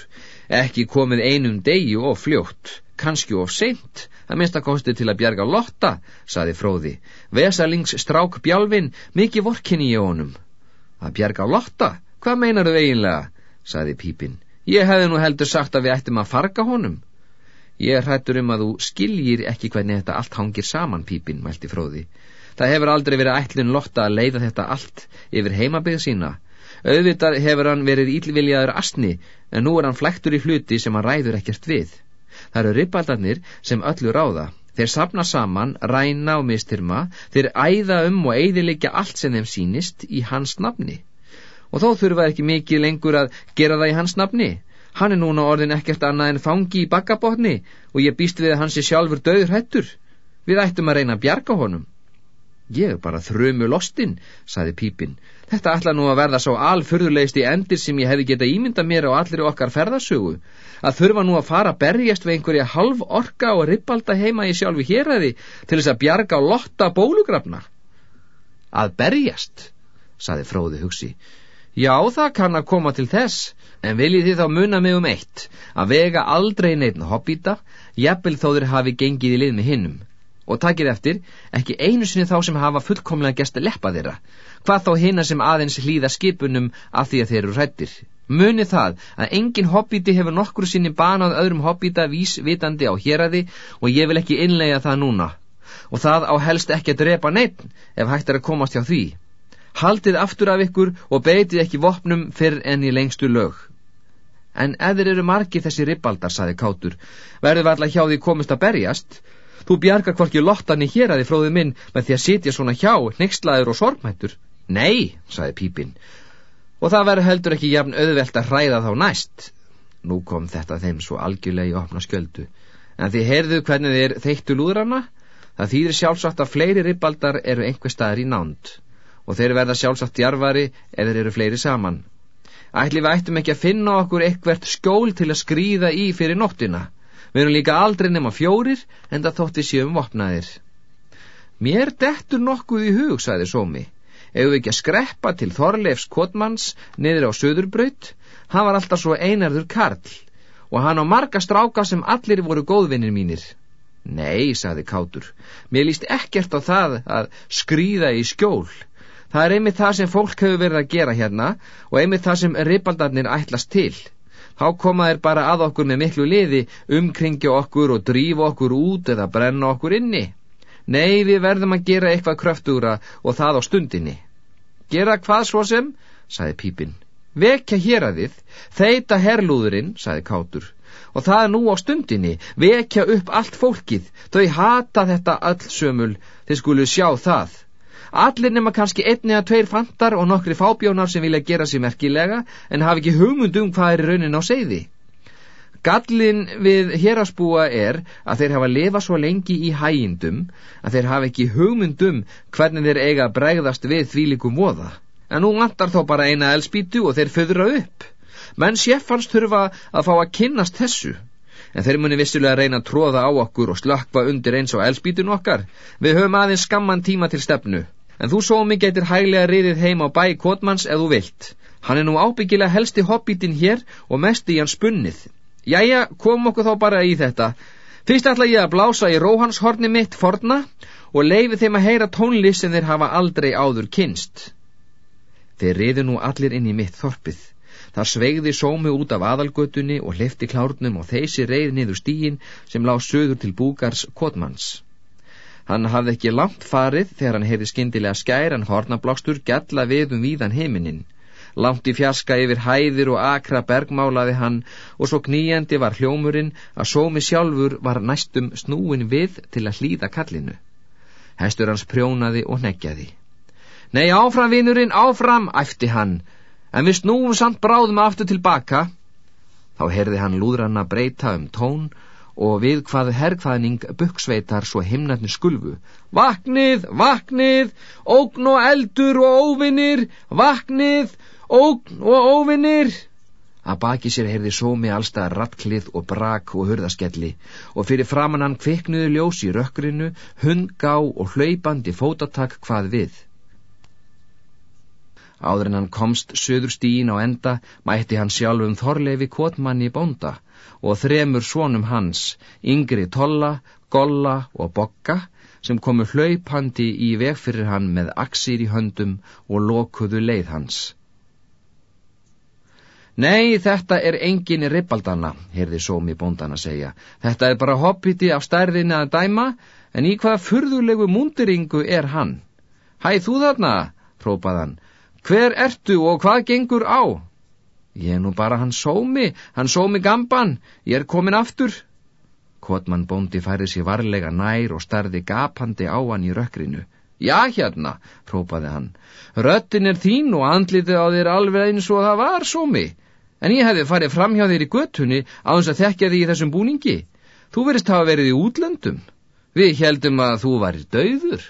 Ekki komið einum degi og fljótt, kannski of seint, að minnst að kosti til að bjarga lotta, saði Fróði. Vesalings strák bjálfin, mikið vorkinni í honum. Að bjarga lotta? Hvað meinar þau eiginlega? Saði Pípin. Ég hefði nú heldur sagt að við ættum að farga honum. Ég hrættur um að þú skiljir ekki hvernig þetta allt hangir saman, Pípin, mælti fróði. Það hefur aldrei verið ætlun lotta að leiða þetta allt yfir heimabegð sína. Auðvitað hefur hann verið ílviljaður astni, en nú er hann flektur í hluti sem hann ræður ekkert við. Það eru ripaldarnir sem öllu ráða. Þeir sapna saman, ræna og mistyrma, þeir æða um og eidilegja allt sem þeim sínist í hans nafni og þó þurfa ekki mikið lengur að gera það í hans nafni. Hann er núna orðin ekkert annað en fangi í bakkabotni og ég býst við að hans er sjálfur döður hættur. Við ættum að reyna að bjarga honum. Ég er bara þrömu lostinn, saði Pípin. Þetta ætla nú að verða svo alfurðulegst í endir sem ég hefði geta ímynda mér á allir okkar ferðasögu. Að þurfa nú að fara berjast við einhverja halv orka og rippalda heima í sjálfu héræði til þess að bjarga og lotta bólugrafna. Að berjast, saði fróði hugsi. Já, það kann að koma til þess, en viljið þið þá muna mig um eitt, að vega aldrei neitt hobbita, jafnvel þó þeir hafi gengið í lið með hinnum. Og takir eftir, ekki einu sinni þá sem hafa fullkomlega gesta leppa þeirra, hvað þá hinna sem aðeins hlýða skipunum af því að þeir eru hrættir. Muni það að engin hobbiti hefur nokkru sinni banað öðrum hobbita vísvitandi á héræði og ég vil ekki innlega það núna. Og það á helst ekki að drepa neitt ef hægt er að komast hjá því haldið aftur af ykkur og beitið ekki vopnum fyrr enn í lengstu lög. En eðir eru margi þessi ribbaldar, saði Kátur, verður varla hjá því komist að berjast. Þú bjargar hvorki lottan í hér að þið fróðið minn með því að sitja svona hjá, nextlaður og sorgmættur. Nei, saði Pípin, og það verður heldur ekki jafn auðvelt að hræða þá næst. Nú kom þetta þeim svo algjörlega í opna skjöldu. En þið heyrðu hvernig þið þeittu lúðrana? Það þýðir sjálfsagt að fleiri ribbaldar eru einhver staðar í nánd og þeir verða sjálfsagt djarfari eða þeir eru fleiri saman. Ætli við ættum ekki að finna okkur eitthvert skjól til að skrýða í fyrir nóttina. Við erum líka aldrei nema fjórir en það þótt við séum vopnaðir. Mér dettur nokkuð í hug, sagði Sómi. Ef við ekki að skreppa til Þorleifs Kotmanns niður á Söðurbraut, hann var alltaf svo einarður karl og hann á marga stráka sem allir voru góðvinnir mínir. Nei, sagði Kátur, mér líst ekkert á það að skrýða í skjól. Það er einmitt það sem fólk hefur verið að gera hérna og einmitt það sem ribaldarnir ætlast til. Þá koma þeir bara að okkur með miklu liði, umkringja okkur og drífa okkur út eða brenna okkur inni. Nei, við verðum að gera eitthvað kröftúra og það á stundinni. Gera hvað svo sem, saði Pípin. vekja hér að þið, þeita herlúðurinn, saði Kátur, og það er nú á stundinni, vekja upp allt fólkið, þau hata þetta öll sömul, þið skulu sjá það. Allir nema kannski einni að tveir fantar og nokkri fábjónar sem vilja gera sér merkilega, en hafi ekki hugmund um hvað er raunin á segði. Gallin við hérasbúa er að þeir hafa lifað svo lengi í hægindum að þeir hafa ekki hugmyndum hvernig þeir eiga að bregðast við þvílikum voða. En nú vantar þó bara eina elspítu og þeir föðra upp. Menn séffans þurfa að fá að kynnast þessu. En þeir muni vissilega reyna að tróða á okkur og slökva undir eins og elspítun okkar. Við höfum aðeins skamman tíma til stefnu. En þú sómi getur hæglega riðið heim á bæ Kotmans ef þú vilt. Hann er nú ábyggilega helsti hobbítinn hér og mest í hans bunnið. Jæja, kom okkur þá bara í þetta. Fyrst ætla ég að blása í róhanshorni mitt forna og leifi þeim að heyra tónlist sem þeir hafa aldrei áður kynst. Þeir riðu nú allir inn í mitt þorpið. Það sveigði sómi út af aðalgötunni og hlifti klárnum og þeysi reið niður stíin sem lág sögur til búkars Kotmans. Hann hafði ekki langt farið þegar hann hefði skindilega skæran hornablástur gætla við um víðan heiminin. Langt í fjaska yfir hæðir og akra bergmálaði hann og svo kníjandi var hljómurinn að sómi sjálfur var næstum snúin við til að hlýða kallinu. Hestur hans prjónaði og neggjaði. Nei, áfram vinurinn, áfram, æfti hann, en við snúum samt bráðum aftur tilbaka. Þá herði hann lúðranna breyta um tón og við hvað herrkvaðning buksveitar svo himnarnir skulfu. Vaknið, vaknið, ógn og eldur og óvinnir, vaknið, ógn og óvinnir að baki sér heyrði sómi allstað ratklið og brak og hurðaskelli. Og fyrir framann hann kviknuðu ljós í rökkrinu hundgá og hlaupandi fótatak hvað við áður en hann komst söður stíin á enda mætti hann sjálfum þorleifi kotmanni bónda og þremur svonum hans yngri tolla, golla og bokka sem komu hlaupandi í veg fyrir hann með aksir í höndum og lokuðu leið hans Nei, þetta er engin ribbaldana, heyrði sómi bóndan að segja. Þetta er bara hoppiti af stærðinni að dæma, en í hvaða furðulegu múndiringu er hann? Hæ, þú þarna, própaðan. Hver ertu og hvað gengur á? Ég er nú bara hann sómi, hann sómi gamban, ég er komin aftur. Kotman bóndi færið sér varlega nær og starði gapandi á hann í rökkrinu. Já, hérna, própaði hann. Röttin er þín og andlitið á þér alveg eins og það var sómi. En ég hefði farið fram hjá þér í göttunni á þess að þekkja þig í þessum búningi. Þú verist hafa verið í útlöndum. Við heldum að þú varir döður.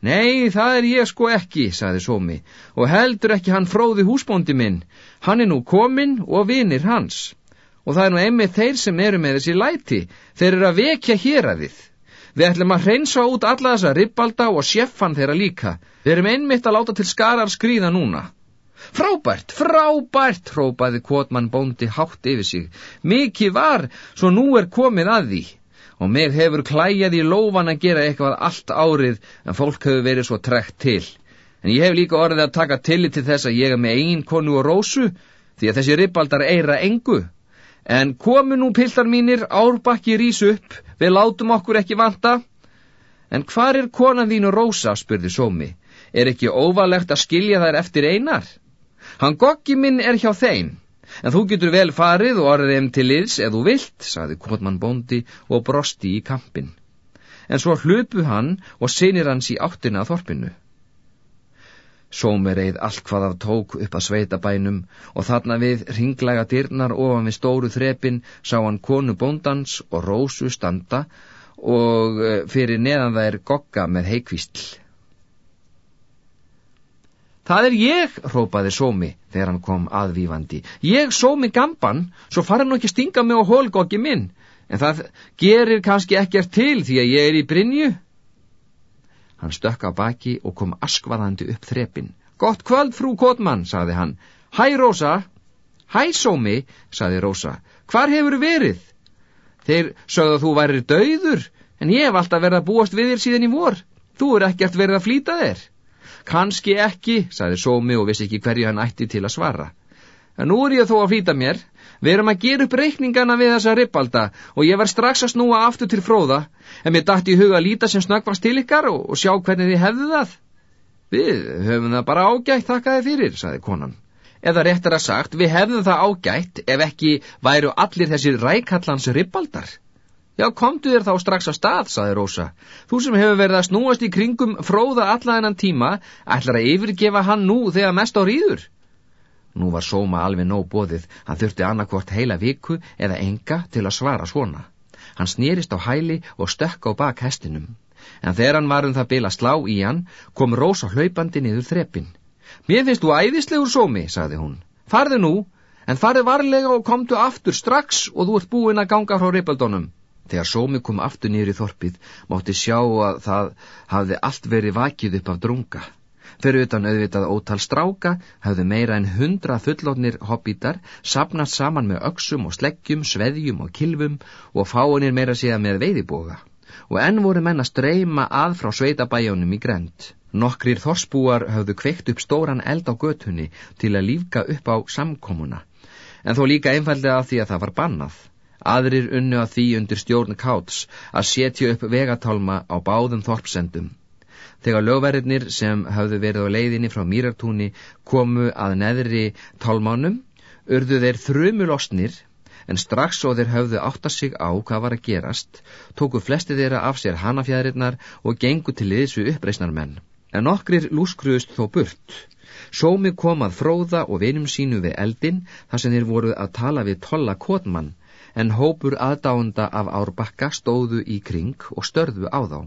Nei, það er ég sko ekki, saði Sómi, og heldur ekki hann fróði húsbóndi minn. Hann er nú kominn og vinir hans. Og það er nú einmið þeir sem eru með þessi læti. Þeir eru að vekja hér að þið. Við ætlum að hreinsa út alla þessa ribbalda og sjeffan þeirra líka. Við erum einmitt að láta til skarar skrýða núna. Frábært, frábært, hrópaði kvotmann bóndi hátt yfir sig. Mikið var, svo nú er komið að því. Og mig hefur klæjað í lófan að gera eitthvað allt árið en fólk hefur verið svo trekt til. En ég hef líka orðið að taka tillit til þess að ég er með ein konu og rósu því að þessi ribbaldar eira engu. En komu nú piltar mínir, árbakki rís upp, við látum okkur ekki vanta. En hvar er konan þín og rósa, spurði Sómi. Er ekki óvalegt að skilja þær eftir einar? Hann goggi minn er hjá þeim, en þú getur vel farið og orðið þeim til liðs ef þú vilt, saði Kotman bóndi og brosti í kampin. En svo hlupu hann og sinir hans í áttina að þorpinu. Sómereið allt hvað af tók upp að sveita bænum og þarna við ringlega dyrnar ofan við stóru þrepin sá hann konu bóndans og rósu standa og eh, fyrir neðan þær gogga með heikvísl. Það er ég, hrópaði Sómi þegar hann kom aðvífandi. Ég Sómi gamban, svo fara nú ekki stinga mig á holgóki minn, en það gerir kannski ekkert til því að ég er í Brynju. Hann stökka baki og kom askvaðandi upp þrepin. Gott kvöld, frú Kotmann, saði hann. Hæ, Rósa. Hæ, Sómi, saði Rósa. Hvar hefur verið? Þeir sögðu að þú væri döður, en ég verið að búast við þér síðan í vor. Þú er ekkert verið að flýta þér. Kanski ekki, saði Sómi og vissi ekki hverju hann ætti til að svara. En nú er ég þó að flýta mér. Við erum að gera upp reikningana við þessa rippalda og ég var strax að snúa aftur til fróða, en mér dætti í huga að líta sem snöggvast til ykkar og, og sjá hvernig þið hefðu það. Við höfum það bara ágætt þakkaði fyrir, saði konan. Eða réttar að sagt, við hefðum það ágætt ef ekki væru allir þessir rækallans ribbaldar. Já, komdu þér þá strax að stað, saði Rósa. Þú sem hefur verið að snúast í kringum fróða alla þennan tíma, ætlar að yfirgefa hann nú þegar mest á rýður. Nú var Sóma alveg nóg bóðið, hann þurfti annarkvort heila viku eða enga til að svara svona. Hann snýrist á hæli og stökk á bak hestinum. En þegar hann var um það bila slá í hann, kom Rósa hlaupandi niður þreppin. Mér finnst þú æðislegur sómi, sagði hún. Farðu nú, en farðu varlega og komdu aftur strax og þú ert búinn að ganga frá Rippaldónum. Þegar sómi kom aftur nýri þorpið, mátti sjá að það hafði allt verið vakið upp af drunga. Fyrir utan auðvitað ótal stráka hafðu meira en hundra fullotnir hobbítar sapnast saman með öksum og sleggjum, sveðjum og kilvum og fáinir meira síða með veiðiboga. Og enn voru menn að streyma að frá sveitabæjónum í grend. Nokkrir þorsbúar höfðu kveikt upp stóran eld á götunni til að lífka upp á samkomuna, en þó líka einfallega því að það var bannað. Aðrir unnu að því undir stjórn káts að setja upp vegatálma á báðum þorpsendum. Þegar lögverðinir sem höfðu verið á leiðinni frá Mýrartúni komu að neðri tálmánum, urðu þeir þrumulosnir, en strax og þeir höfðu átta sig á hvað var að gerast, tóku flesti þeirra af sér hanafjæðirinnar og gengu til liðsu uppreisnarmenn en nokkrir lúskruðust þó burt. Sómi kom að fróða og vinum sínu við eldin þar sem þeir voru að tala við tolla kotmann, en hópur aðdánda af árbakka stóðu í kring og störðu á þá.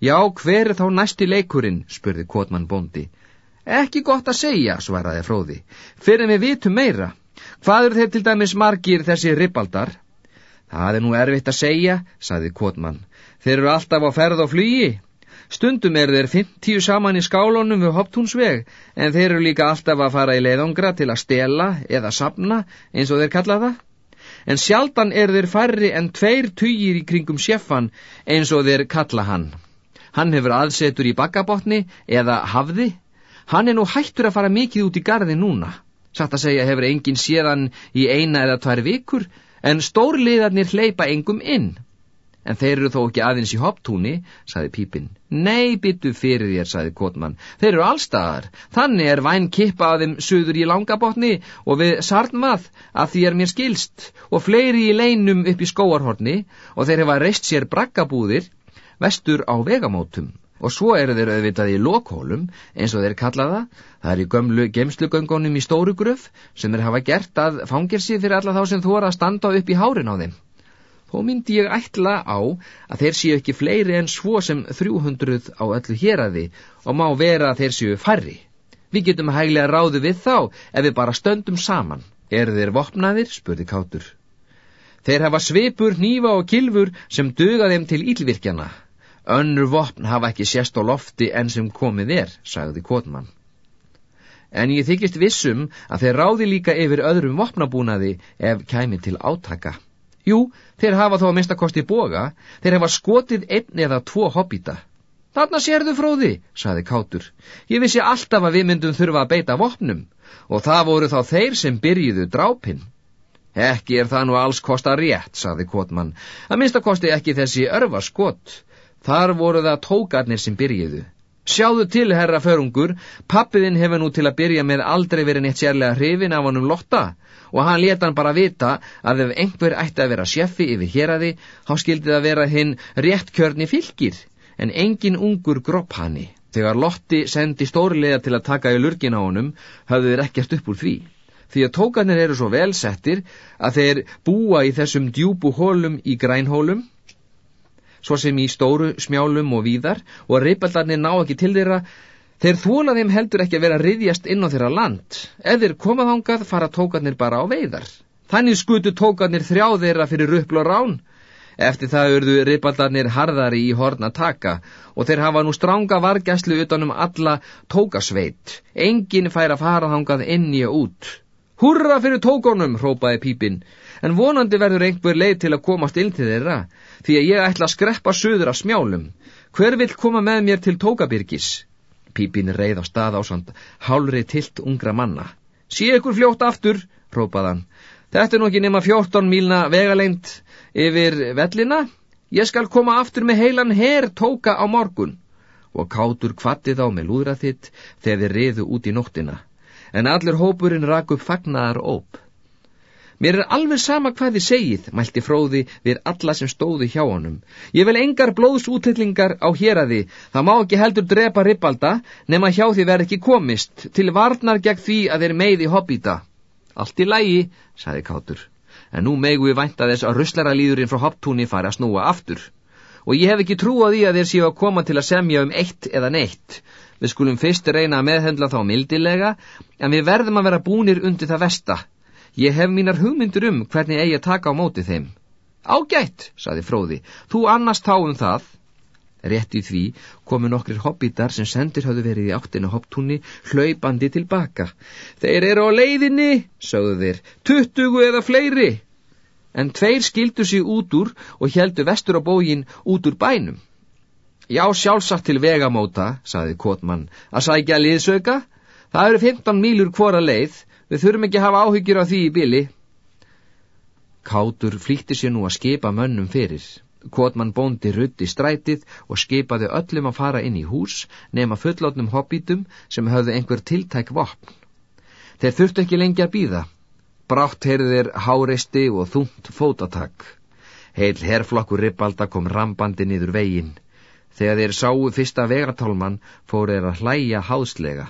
Já, hver er þá næsti leikurinn, spurði kotmann bóndi. Ekki gott að segja, svaraði fróði, fyrir við vitum meira. Hvað eru þeir til dæmis margir þessi ribbaldar? Það er nú erfitt að segja, saði kotmann. Þeir eru alltaf á ferð og flugi, Stundum er þeir 50 saman í skálunum við Hoptúnsveg en þeir eru líka alltaf að fara í leiðongra til að stela eða sapna eins og þeir kalla það. En sjaldan er þeir færri en tveir tugir í kringum sjeffan eins og þeir kalla hann. Hann hefur aðsetur í bakkabotni eða hafði. Hann er nú hættur að fara mikið út í gardi núna. Satt að segja hefur engin séðan í eina eða tvær vikur en stórliðarnir hleypa engum inn. En þeir eru þó ekki aðeins í hopptúni, saði Pípinn. Nei, byttu fyrir þér, saði Kotmann. Þeir eru allstaðar. Þannig er væn kippa að þeim suður í langabotni og við sarnmað að því er mér skilst og fleiri í leinum upp í skóarhorni og þeir hefa reist sér braggabúðir vestur á vegamótum. Og svo eru þeir auðvitað í lokhólum, eins og þeir kalla það. Er í gömlu gemslugöngunum í Stórugröf sem þeir hafa gert að fangir sig fyrir alla þá sem er að standa upp í hárin á þeim. Þó myndi ég ætla á að þeir séu ekki fleiri en svo sem 300 á öllu héræði og má vera að þeir séu færri. Við getum hæglega ráðu við þá ef við bara stöndum saman. Er þeir vopnaðir? spurði Kátur. Þeir hafa svipur, nýfa og kilfur sem döga þeim til ílvirkjana. Önnur vopn hafa ekki sérst á lofti enn sem komið er, sagði Kotmann. En ég þykist vissum að þeir ráði líka yfir öðrum vopnabúnaði ef kæmi til átaka. Jú, þeir hafa þó að minnstakosti boga, þeir hafa skotið einn eða tvo hobbita. Þarna sérðu fróði, saði Kátur. Ég vissi alltaf að við myndum þurfa að beita vopnum og það voru þá þeir sem byrjuðu drápinn. Ekki er það nú alls kosta rétt, saði Kotmann. Að minnstakosti ekki þessi örfa skott. Þar voru það tókarnir sem byrjuðu. Sjáðu til, herra förungur, pappiðinn hefur nú til að byrja með aldrei verið neitt sérlega hrifin af honum lotta og hann leta hann bara vita að ef einhver ætti að vera sjefi yfir héradi, þá skildi það vera hinn réttkjörni fylgir, en engin ungur gropp hanni. Þegar Lotti sendi stórlega til að taka í lurgin á honum, hafðu þeir ekkert upp úr því. Því að tókanir eru svo velsettir að þeir búa í þessum djúbu hólum í grænhólum, svo sem í stóru smjálum og víðar, og reypaldarnir ná ekki til þeirra Þeir þóla þeim heldur ekki að vera riðjast inn á þeirra land. Ef þeir komað ángað fara tókarnir bara á veiðar. Þannig skutu tókarnir þrjá þeirra fyrir ruppl og rán. Eftir það urðu ribaldarnir harðari í horna taka og þeir hafa nú stránga vargæslu utanum alla tókasveit. Engin fær að fara ángað inn í og út. Hurra fyrir tókonum, hrópaði pípinn, en vonandi verður einhver leið til að komast inn til þeirra, því að ég ætla að skreppa söður af smjálum. Hver vill koma með mér til tókabyrgis? Pípin reið á stað á svont hálri tilt ungra manna. Sí ykkur fljótt aftur, rópaðan. Þetta er nú ekki nema 14 mílna vegaleint yfir vellina. Ég skal koma aftur með heilan her tóka á morgun. Og kátur kvatti þá með lúðra þitt þegar þið riðu út í nóttina. en allur hópurinn rak upp fagnaðar óp. Mér er alveg sama hvað þið segið, mælti fróði við alla sem stóðu hjá honum. Ég vil engar blóðsútillingar á hér að þið, það má ekki heldur drepa ribalda, nema hjá því verð ekki komist, til varnar gegn því að þeir meiði hobbita. Allt í lægi, saði Kátur, en nú megu við vænta þess að ruslara líðurinn frá hopptúni fari að snúa aftur. Og ég hef ekki trú á því að þeir séu að koma til að semja um eitt eða neitt. Við skulum fyrst reyna að meðhendla þá mildilega, en við verðum að vera búnir undir það vesta. Ég hef mínar hugmyndur um hvernig eigi að taka á móti þeim. Ágætt, saði fróði, þú annars táum það. Rétt í því komu nokkrir hobbitar sem sendir hafðu verið í áttinu hopptúni hlaupandi tilbaka. Þeir eru á leiðinni, sögðu þeir, tuttugu eða fleiri. En tveir skildu sig út úr og heldu vestur á bógin út úr bænum. Já, sjálfsagt til vegamóta, saði Kotmann, að sækja liðsauka. Það eru 15 mílur hvora leið Við þurfum ekki að hafa áhyggjur á því í bili. Kátur flýtti sér nú að skipa mönnum fyrir. Kotmann bóndi rutti strætið og skipaði öllum að fara inn í hús nema fullotnum hobbítum sem höfðu einhver tiltæk vopn. Þeir þurftu ekki lengi að býða. Brátt heyrði þeir háreisti og þúnt fótatak. Heil herflokkur ribalda kom rambandi niður veginn. Þegar þeir sáu fyrsta vegatálman fór þeir að hlæja háslega.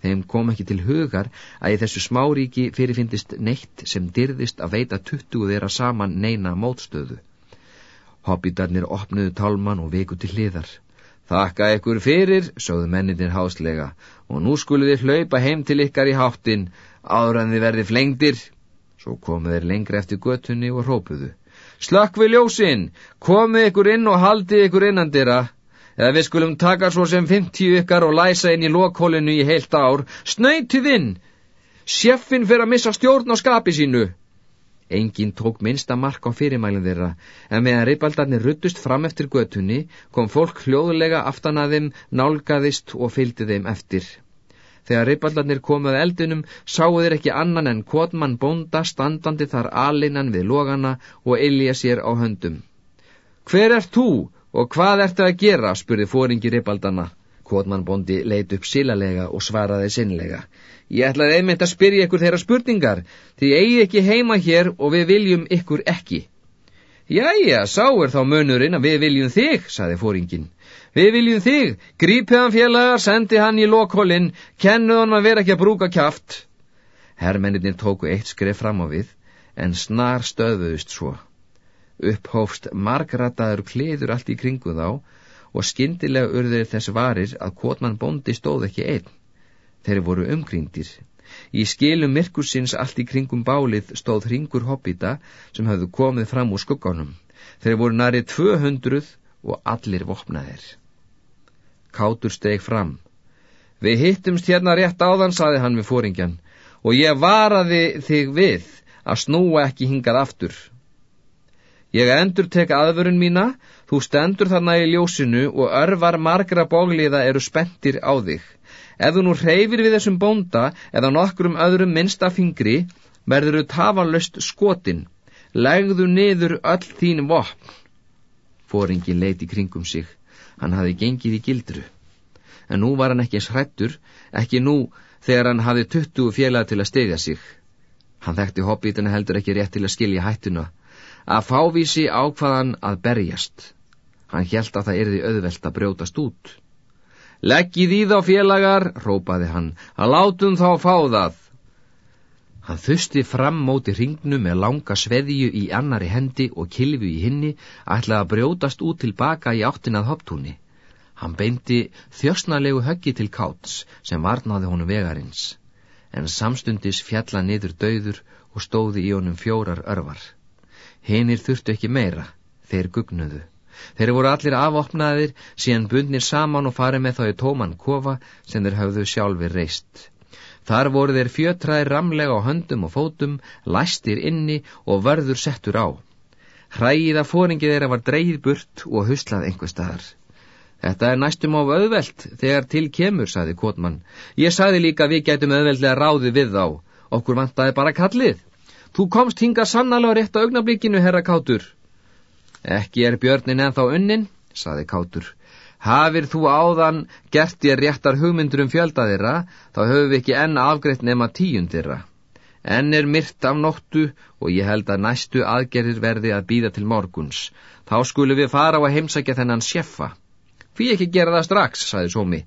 Þeim kom ekki til hugar að í þessu smáríki fyrirfindist neitt sem dyrðist að veita tuttugu þeirra saman neina mótstöðu. Hobbitarnir opnuðu tálman og viku til hliðar. Þakka ykkur fyrir, sögðu menninir háslega, og nú skulum við hlaupa heim til ykkar í háttin, áður en þið verði flengdir. Svo komu þeir lengri eftir göttunni og rópuðu. Slökk við ljósinn, komu ykkur inn og haldi ykkur innandira eða við skulum taka svo sem 50 ykkar og læsa inn í lokhólinu í heilt ár, snöytið inn! Sjeffin fyrir að missa stjórn á skapi sínu! Engin tók minsta mark á fyrirmælinn þeirra, en meðan reybaldarnir ruttust fram eftir götunni, kom fólk hljóðulega aftan að þeim, nálgaðist og fylgdi þeim eftir. Þegar reybaldarnir komuð eldunum, sáu þeir ekki annan en kvotmann bonda standandi þar alinnan við logana og ilja sér á höndum. Hver er þú? Og hvað ertu að gera, spurði fóringi ribbaldana. Kotmannbondi leit upp silalega og svaraði sinnlega. Ég ætlaði einmitt að spyrja ykkur þeirra spurningar, því eigi ekki heima hér og við viljum ykkur ekki. Jæja, sá er þá mönurinn að við viljum þig, saði fóringin. Við viljum þig, grípið hann félagar, sendi hann í lokhólinn, kennuð hann að vera ekki að brúka kjáft. Herrmenninir tóku eitt skref fram á við, en snar stöðuðust svo upphófst margrataður kliður allt í kringu þá og skyndilega urðir þess varir að kvotmann bondi stóð ekki einn. Þeir voru umkringdir. Í skilum myrkursins allt í kringum bálið stóð hringur hobbita sem hafðu komið fram úr skugganum. Þeir voru nærið 200 og allir vopnaðir. Kátur steg fram. Við hittumst hérna rétt áðan, saði hann við fóringjan, og ég varaði þig við að snúa ekki hingað aftur. Ég endur tek aðvörun mína, þú stendur þarna í ljósinu og örvar margra bógliða eru spentir á þig. Ef þú nú hreyfir við þessum bónda eða nokkrum öðrum minnsta fingri, verður þú tafanlöst skotin. Legðu niður öll þín vopn. Fóringi leiti kringum sig. Hann hafi gengið í gildru. En nú var hann ekki eins hrættur, ekki nú þegar hann hafi tuttu félagi til að stegja sig. Hann þekkti hobbítuna heldur ekki rétt til að skilja hættuna að fávísi ákvaðan að berjast. Hann hjælt að það erði auðvelt að brjótast út. Leggið í þá félagar, rópaði hann, að látum þá fá það. Hann þusti fram móti ringnu með langa sveðju í annari hendi og kilfu í hinni, ætlaði að brjótast út tilbaka í áttinað hopptúni. Hann beinti þjósnalegu höggi til káts sem varnaði honum vegarins, en samstundis fjalla niður döður og stóði í honum fjórar örvar. Hinnir þurftu ekki meira, þeir gugnuðu. Þeir voru allir afopnaðir, síðan bundnir saman og farið með þá í tóman kofa sem þeir hafðu sjálfur reist. Þar voru þeir fjötræðir ramlega á höndum og fótum, læstir inni og vörður settur á. Hræið að fóringi þeirra var dreigð burt og huslað einhver staðar. Þetta er næstum á auðvelt þegar til kemur, saði Kotmann. Ég saði líka við gætum auðveldlega ráði við þá. Okkur vantaði bara kallið. Þú komst hinga rétt á augnablíkinu, herra Kátur. Ekki er björnin ennþá unnin, saði Kátur. Hafir þú áðan gert ég réttar hugmyndur um fjölda þeirra, þá höfum við ekki enn afgreitt nema tíund þeirra. Enn er myrt af nóttu og ég held að næstu aðgerðir verði að býða til morguns. Þá skulum við fara á að heimsækja þennan sjeffa. Fí ekki gera það strax, saði Somi.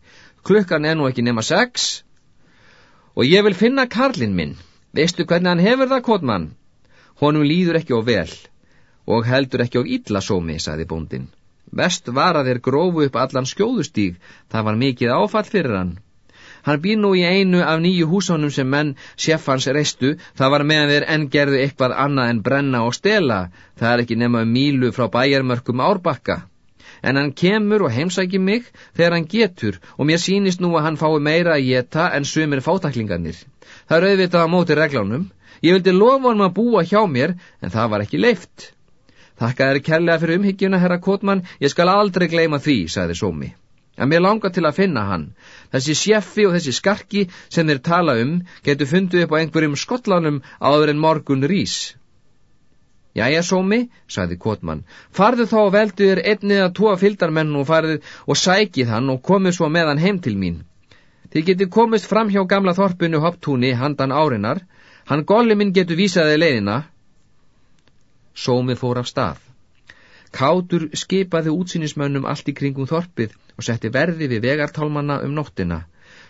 Klukkan er nú ekki nema sex. Og ég vil finna Karlinn minn. Veistu hvernig hann hefur það, Kotmann? Honum líður ekki á vel. Og heldur ekki á illa, Somi, saði bóndin. Vest var að þeir grófu upp allan skjóðustíg, það var mikið áfall fyrir hann. Hann býr nú í einu af nýju húsánum sem menn sjeffans reistu, það var meðan þeir enn gerðu eitthvað annað en brenna og stela, það er ekki nema um mílu frá bæjarmörkum árbakka. En hann kemur og heimsækir mig þegar hann getur og mér sínist nú að hann fái meira að geta en sumir fátaklingarnir. Það er auðvitað á móti reglánum. Ég vildi lofa hann að búa hjá mér en það var ekki leift. Þakka þér kærlega fyrir umhyggjuna, herra Kotmann, ég skal aldrei gleyma því, sagði Sómi. En mér langar til að finna hann. Þessi sjeffi og þessi skarki sem þeir tala um getur fundið upp á einhverjum skotlanum áður en morgun rís. Jæja, Sómi, sagði Kotmann, farðu þá og veldu þér einnið að tóa fyldarmenn og farið og sækið hann og komið svo með hann heim til mín. Þið getur komist fram hjá gamla þorpunu hopptúni handan árinar. Hann golli minn getur vísaði leiðina Sómi fór af stað. Kátur skipaði útsýnismönnum allt í kringum þorpið og setti verði við vegartálmanna um nóttina.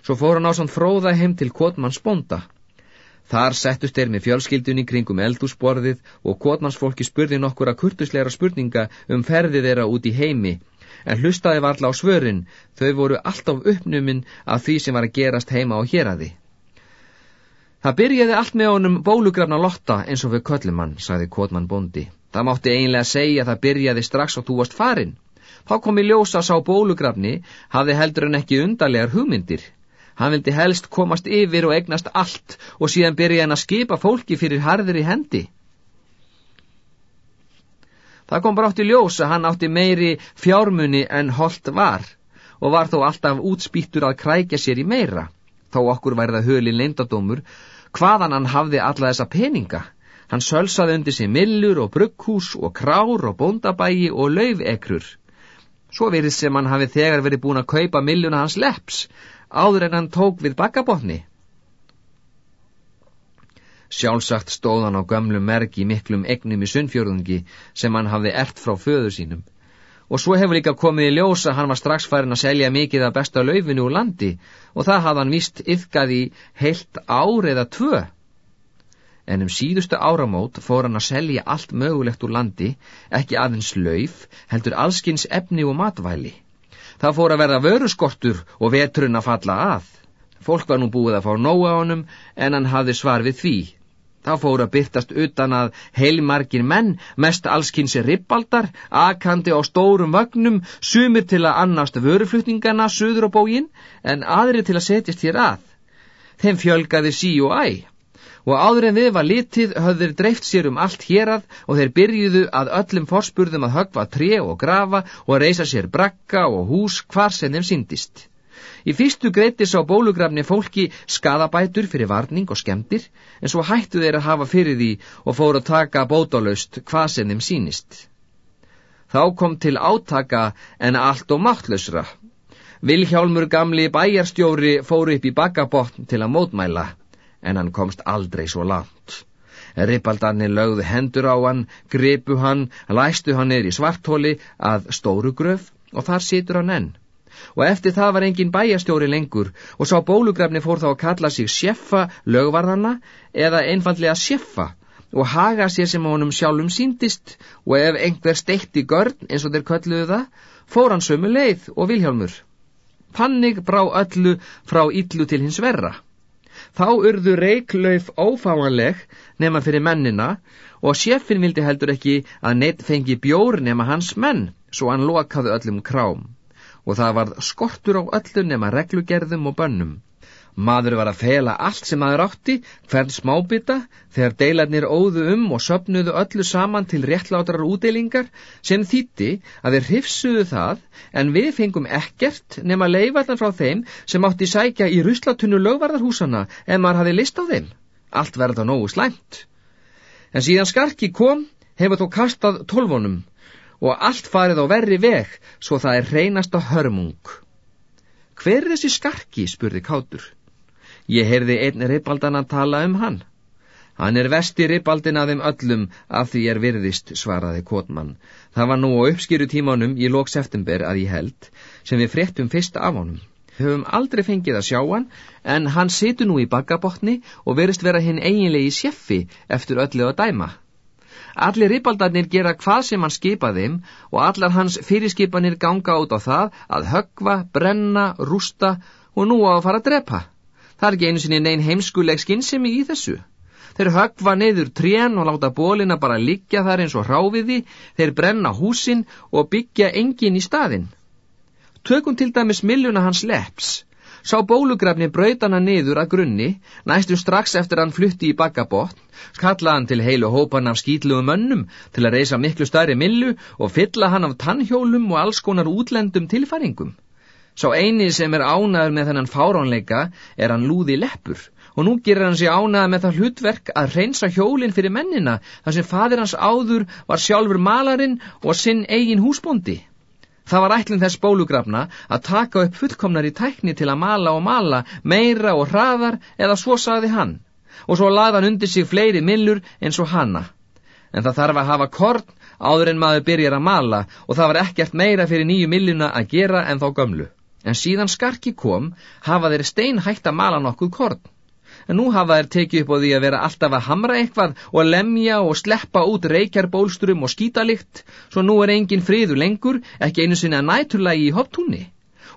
Svo fór hann á sann fróða heim til Kotmanns bonda. Þar settust þeir með fjölskyldunni kringum eldúsborðið og Kotmannsfólki spurði nokkura kurtusleira spurninga um ferði þeirra út í heimi, en hlustaði varla á svörin, þau voru alltaf uppnuminn af því sem var að gerast heima á héræði. Það byrjaði allt með honum bólugrafna lotta eins og við köllumann, sagði Kotmann bondi. Það mátti einlega segja að það byrjaði strax þú varst farin. Þá kom í ljósa sá bólugrafni, hafði heldur en ekki undarlegar hugmyndir. Hann vildi helst komast yfir og egnast allt og síðan byrjaði hann að skipa fólki fyrir harðir í hendi. Það kom bara átt í ljósa, hann átti meiri fjármunni en holdt var og var þó alltaf útspýttur að krækja sér í meira. Þó okkur værið að höli leindadómur hvaðan hann hafði alla þessa peninga. Hann sölsaði undir sig millur og brugghús og krár og bóndabægi og laufekrur. Svo verið sem hann hafi þegar verið búin að kaupa milluna hans leps, áður en hann tók við bakkabotni. Sjálfsagt stóð hann á gömlu mergi miklum egnum í sunnfjörðungi sem hann hafði ert frá föður sínum. Og svo hefur líka komið í ljós að hann var strax farin að selja mikið af besta laufinu úr landi og það hafði hann vist yfkað í heilt ár eða tvö. En um síðustu áramót fór hann að selja allt mögulegt úr landi, ekki aðeins lauf, heldur allskins efni og matvæli. Það fór að verða vöruskortur og vetrun að falla að. Fólk var nú búið að fá nóga á honum en hann hafði svar við því. Þá fóru að byrtast utan að heilmargir menn, mest allskynsi ribbaldar, akandi á stórum vagnum, sumir til að annast vöruflutningana söður á bógin, en aðri til að setjast hér að. Þeim fjölgaði sí og æ. Og áður en við var litið höfður dreift sér um allt hérað og þeir byrjuðu að öllum forspurðum að högva tre og grafa og að reysa sér brakka og hús hvar sem þeim síndist. Í fyrstu greitis á bólugrafni fólki skadabætur fyrir varning og skemdir, en svo hættu þeir að hafa fyrir því og fóru að taka bótalöst hvað sem þeim sínist. Þá kom til átaka en allt og máttlausra. Vilhjálmur gamli bæjarstjóri fóru upp í bakkabotn til að mótmæla, en hann komst aldrei svo langt. Rippaldarnir lögðu hendur á hann, gripu hann, læstu hann niður í svartóli að stóru gröf og þar situr hann enn og eftir það var engin bæjastjóri lengur og sá bólugrafni fór þá að kalla sig sjeffa lögvarðana eða einfallega sjeffa og haga sér sem honum sjálfum síndist og ef einhver steitti görn eins og þeir kölluðu það, fór hann sömu leið og Vilhjálmur. Pannig brá öllu frá illu til hins verra. Þá urðu reiklauf ófáanleg nema fyrir mennina og sjeffin vildi heldur ekki að neitt fengi bjór nema hans menn, svo hann lokaði öllum krám og það varð skortur á öllu nema reglugerðum og bönnum. Maður var að fela allt sem maður átti, hvern smábita, þegar deilarnir óðu um og söpnuðu öllu saman til réttlátrar úteilingar, sem þýtti að þeir hrifsuðu það, en við fengum ekkert nema leifarnar frá þeim sem átti sækja í ruslatunnu lögvarðarhúsana en maður hafi list á þeim. Allt verða nógu slæmt. En síðan skarki kom, hefur þó kastað tólfunum og allt farið á verri veg, svo það er hreinasta hörmung. Hver er þessi skarki, spurði Kátur. Ég heyrði einn ribaldan að tala um hann. Hann er vesti ribaldin að þeim öllum af því er virðist, svaraði Kotmann. Það var nú á uppskýru tímanum í lók september að ég held, sem við fréttum fyrst af honum. Höfum aldrei fengið að sjá hann, en hann situr nú í baggabotni og verist vera hinn eiginlegi sjeffi eftir öllu að dæma. Allir ribaldarnir gera hvað sem hann skipa þeim og allar hans fyrirskipanir ganga út á það að högva, brenna, rústa og nú á að fara að drepa. Það er ekki einu sinni neyn heimskuleg skinnsemi í þessu. Þeir högva niður trén og láta bólina bara liggja þar eins og hráfiði, þeir brenna húsin og byggja engin í staðin. Tökum til dæmis milluna hans leps. Sá bólugrafni brautana niður að grunni, næstum strax eftir hann flutti í bakkabotn, skallaði hann til heilu hópan af skýtluðum mönnum til að reysa miklu stærri millu og fylla hann af tannhjólum og alls konar útlendum tilfæringum. Sá eini sem er ánaður með þennan fáránleika er hann lúði leppur og nú gerir hann sig ánaða með það hlutverk að reynsa hjólinn fyrir mennina þar sem fadir hans áður var sjálfur malarinn og sinn eigin húsbóndi. Það var ætlinn þess bólugrafna að taka upp fullkomnar í tækni til að mala og mala meira og hraðar eða svo saði hann og svo laði hann undir sig fleiri millur eins og hanna. En það þarf að hafa korn áður en maður byrjar að mala og það var ekkert meira fyrir nýju milluna að gera en þá gömlu. En síðan skarki kom hafa þeir stein hægt að mala nokkuð korn en nú hafa þær tekið upp á því að vera alltaf að hamra eitthvað og að lemja og sleppa út reykjarbólsturum og skítalikt, svo nú er engin friður lengur, ekki einu sinni að næturlægi í hopptúni.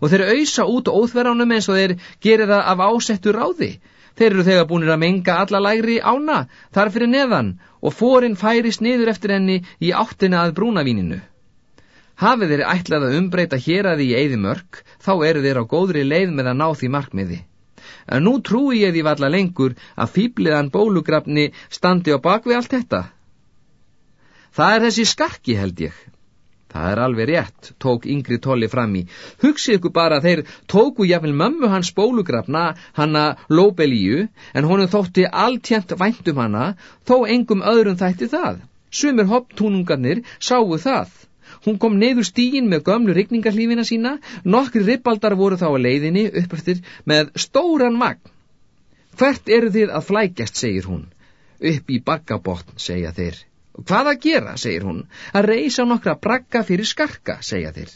Og þeir auðsa út óþveránum eins og þeir gerir það af ásettur ráði. Þeir eru þegar búinir að menga alla lægri ána, þar fyrir neðan, og fórin færist niður eftir henni í áttina að brúnavíninu. Hafið þeir ætlað að umbreyta hér að því í eigði mörg, þá eru þeir á góðri leið með að ná því markmiði en nú trúi ég því valla lengur að fýbliðan bólugrafni standi á bakvið allt þetta. Það er þessi skarki held ég. Það er alveg rétt, tók yngri tolli fram í. Hugsið ykkur bara að þeir tóku jafnvel mömmu hans bólugrafna, hanna Lóbelíu, en honum þótti alltjent væntum hana, þó engum öðrum þætti það. Sumir hopptúnungarnir sáu það. Hún kom neyður stígin með gömlu rigningarlífina sína, nokkri ribbaldar voru þá að leiðinni upp eftir með stóran magn. Hvert eru þið að flækjast, segir hún. Upp í baggabotn, segja þeir. Hvað að gera, segir hún. Að reysa nokkra bragga fyrir skarka, segja þeir.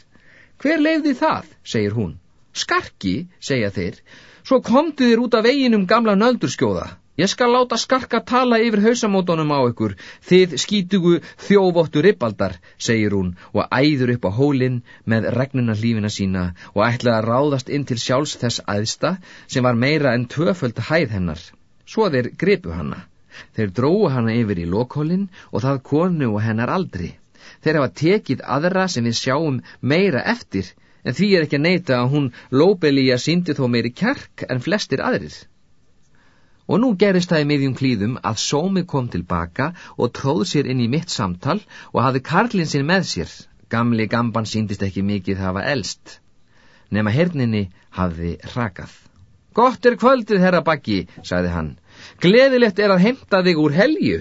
Hver leiði það, segir hún. Skarki, segja þeir. Svo komdu þér út af veginum gamla nöldurskjóða. Ég skal láta skarka tala yfir hausamótonum á ykkur, þið skítugu þjóvottu ribbaldar, segir hún og æður upp á hólinn með regnuna hlífina sína og ætlaði að ráðast inn til sjálfs þess aðsta sem var meira en tvöföld hæð hennar. Svo þeir gripu hanna. Þeir dróðu hanna yfir í lokhólinn og það konu og hennar aldri. Þeir hafa tekið aðra sem við sjáum meira eftir, en því er ekki að neyta að hún lóbelíja síndi þó meiri kjark en flestir aðrir. Og nú gerist það í miðjum klíðum að sómi kom tilbaka og tróð sér inn í mitt samtal og hafði karlinn sinn með sér. Gamli gamban síndist ekki mikið hafa elst. Nefna herninni hafði rakað. Gott er kvöldið, herra Baggi, sagði hann. Gleðilegt er að heimta þig úr helju,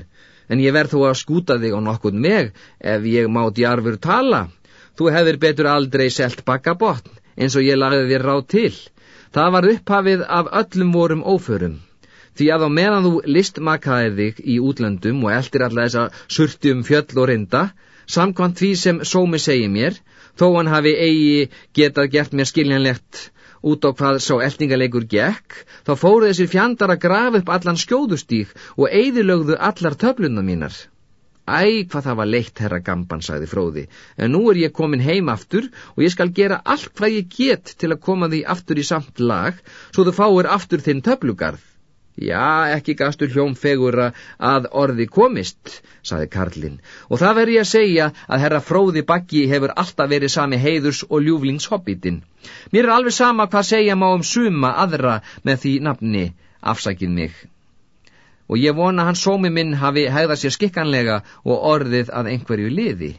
en ég verð þú að skúta þig á nokkun meg ef ég má djarfur tala. Þú hefur betur aldrei selt bakkabotn, eins og ég lagði þér ráð til. Það var upphafið af öllum vorum óförum. Því að á meðan þú listmakaðir þig í útlöndum og eldir alla þessa surti um fjöll og rinda, samkvæmt því sem sómi segi mér, þó hann hafi eigi getað gert mér skiljanlegt út á hvað sá eldingaleikur gekk, þá fóru þessir fjandar að grafa upp allan skjóðustík og eigðilögðu allar töflunum mínar. Æ, hvað það var leitt, herra Gamban, sagði fróði, en nú er ég komin heim aftur og ég skal gera allt hvað ég get til að koma því aftur í samt lag, svo þú fáir aftur þinn töflugarð. Já, ekki gastu hljómfegura að orði komist, saði Karlinn, og það verði að segja að herra fróði baggi hefur alltaf verið sami heiðurs og ljúflingshobbitin. Mér er alveg sama hvað segja má um suma aðra með því nafni, afsakið mig. Og ég vona hans sómi minn hafi hegðað sér skikkanlega og orðið að einhverju liði.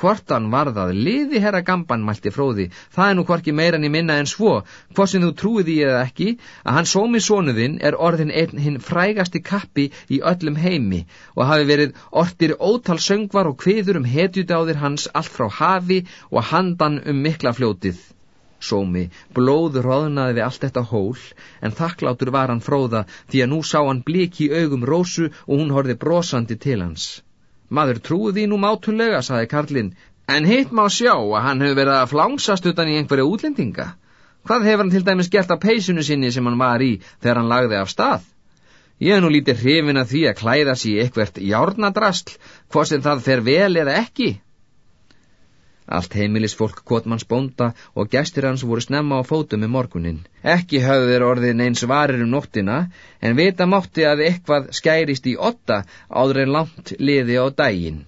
Hvort hann varðað liði herra gamban, mælti fróði, það er nú hvorki meira en í minna en svo, hvort sem þú trúið í eða ekki, að hann sómi sonuðinn er orðin einn hinn frægasti kappi í öllum heimi og hafi verið ortir ótal söngvar og kviður um hetjudáðir hans allt frá hafi og handan um mikla fljótið. Sómi, blóð róðnaði við allt þetta hól, en þakklátur var hann fróða því að nú sá hann bliki í augum rósu og hún horfi brosandi til hans. Maður því nú mátunlega, saði Karlinn, en hitt má sjá að hann hefur verið að flánsast utan í einhverju útlendinga. Hvað hefur hann til dæmis gert af peysinu sinni sem hann var í þegar hann lagði af stað? Ég hef nú lítið hrifin að því að klæða sér eitthvert járnadrasl, hvort sem það fer vel eða ekki. Allt heimilisfólk Kotmanns bónda og gæstir hans voru snemma á fótum með morgunin. Ekki höfðu þeir orðin eins varir um nóttina, en vita mátti að eitthvað skærist í otta áður en langt liði á dægin.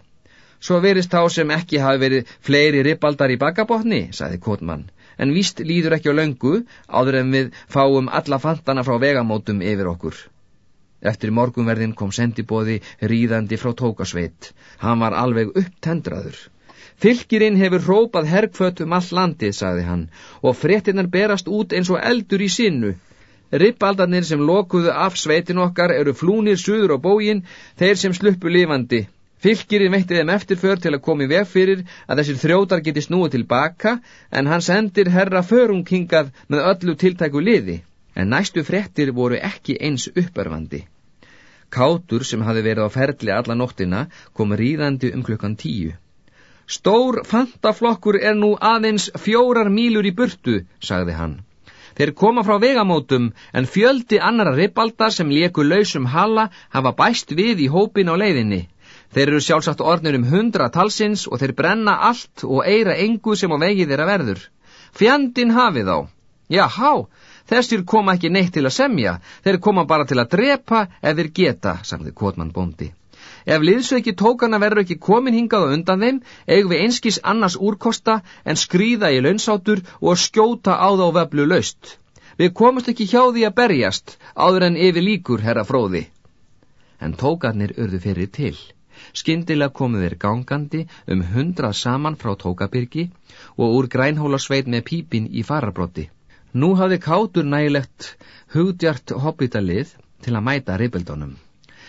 Svo verist þá sem ekki hafi verið fleiri ribbaldar í bakabotni, saði Kotmann, en víst líður ekki á löngu áður en við fáum alla fantana frá vegamótum yfir okkur. Eftir morgunverðin kom sendibóði ríðandi frá tókasveit. Hann var alveg upptendraður. Fylgirinn hefur hrópað hergfött um all landið, sagði hann, og fréttinnar berast út eins og eldur í sinnu. Rippaldarnir sem lokuðu af sveitin okkar eru flúnir suður á bógin, þeir sem sluppu lifandi. Fylgirinn veitti þeim eftirför til að komi veg fyrir að þessir þrjótar geti snúið tilbaka, en hann sendir herra förungkingað með öllu tiltæku liði. En næstu fréttir voru ekki eins uppörfandi. Kátur sem hafi verið á ferli alla nóttina kom ríðandi um klukkan tíu. Stór fantaflokkur er nú aðeins fjórar mílur í burtu, sagði hann. Þeir koma frá vegamótum en fjöldi annara ribbaldar sem leku lausum hala hafa bæst við í hópin á leiðinni. Þeir eru sjálfsagt ornur um hundra talsins og þeir brenna allt og eira engu sem á vegi þeirra verður. Fjandin hafi þá. Já, há, þessir koma ekki neitt til að semja, þeir koma bara til að drepa ef þeir geta, sagði Kotman bóndi. Ef liðsveiki tókana verður ekki komin hingað undan þeim, eigum við einskís annars úrkosta en skrýða í launsátur og skjóta á þá veflu laust. Við komumst ekki hjá því að berjast, áður en yfir líkur, herra fróði. En tókarnir urðu fyrir til. Skyndilega komu þeir gangandi um hundra saman frá tókabyrgi og úr grænhólasveit með pípin í farabrotti. Nú hafði kátur nægilegt hugdjart hobbitalið til að mæta reybeldónum.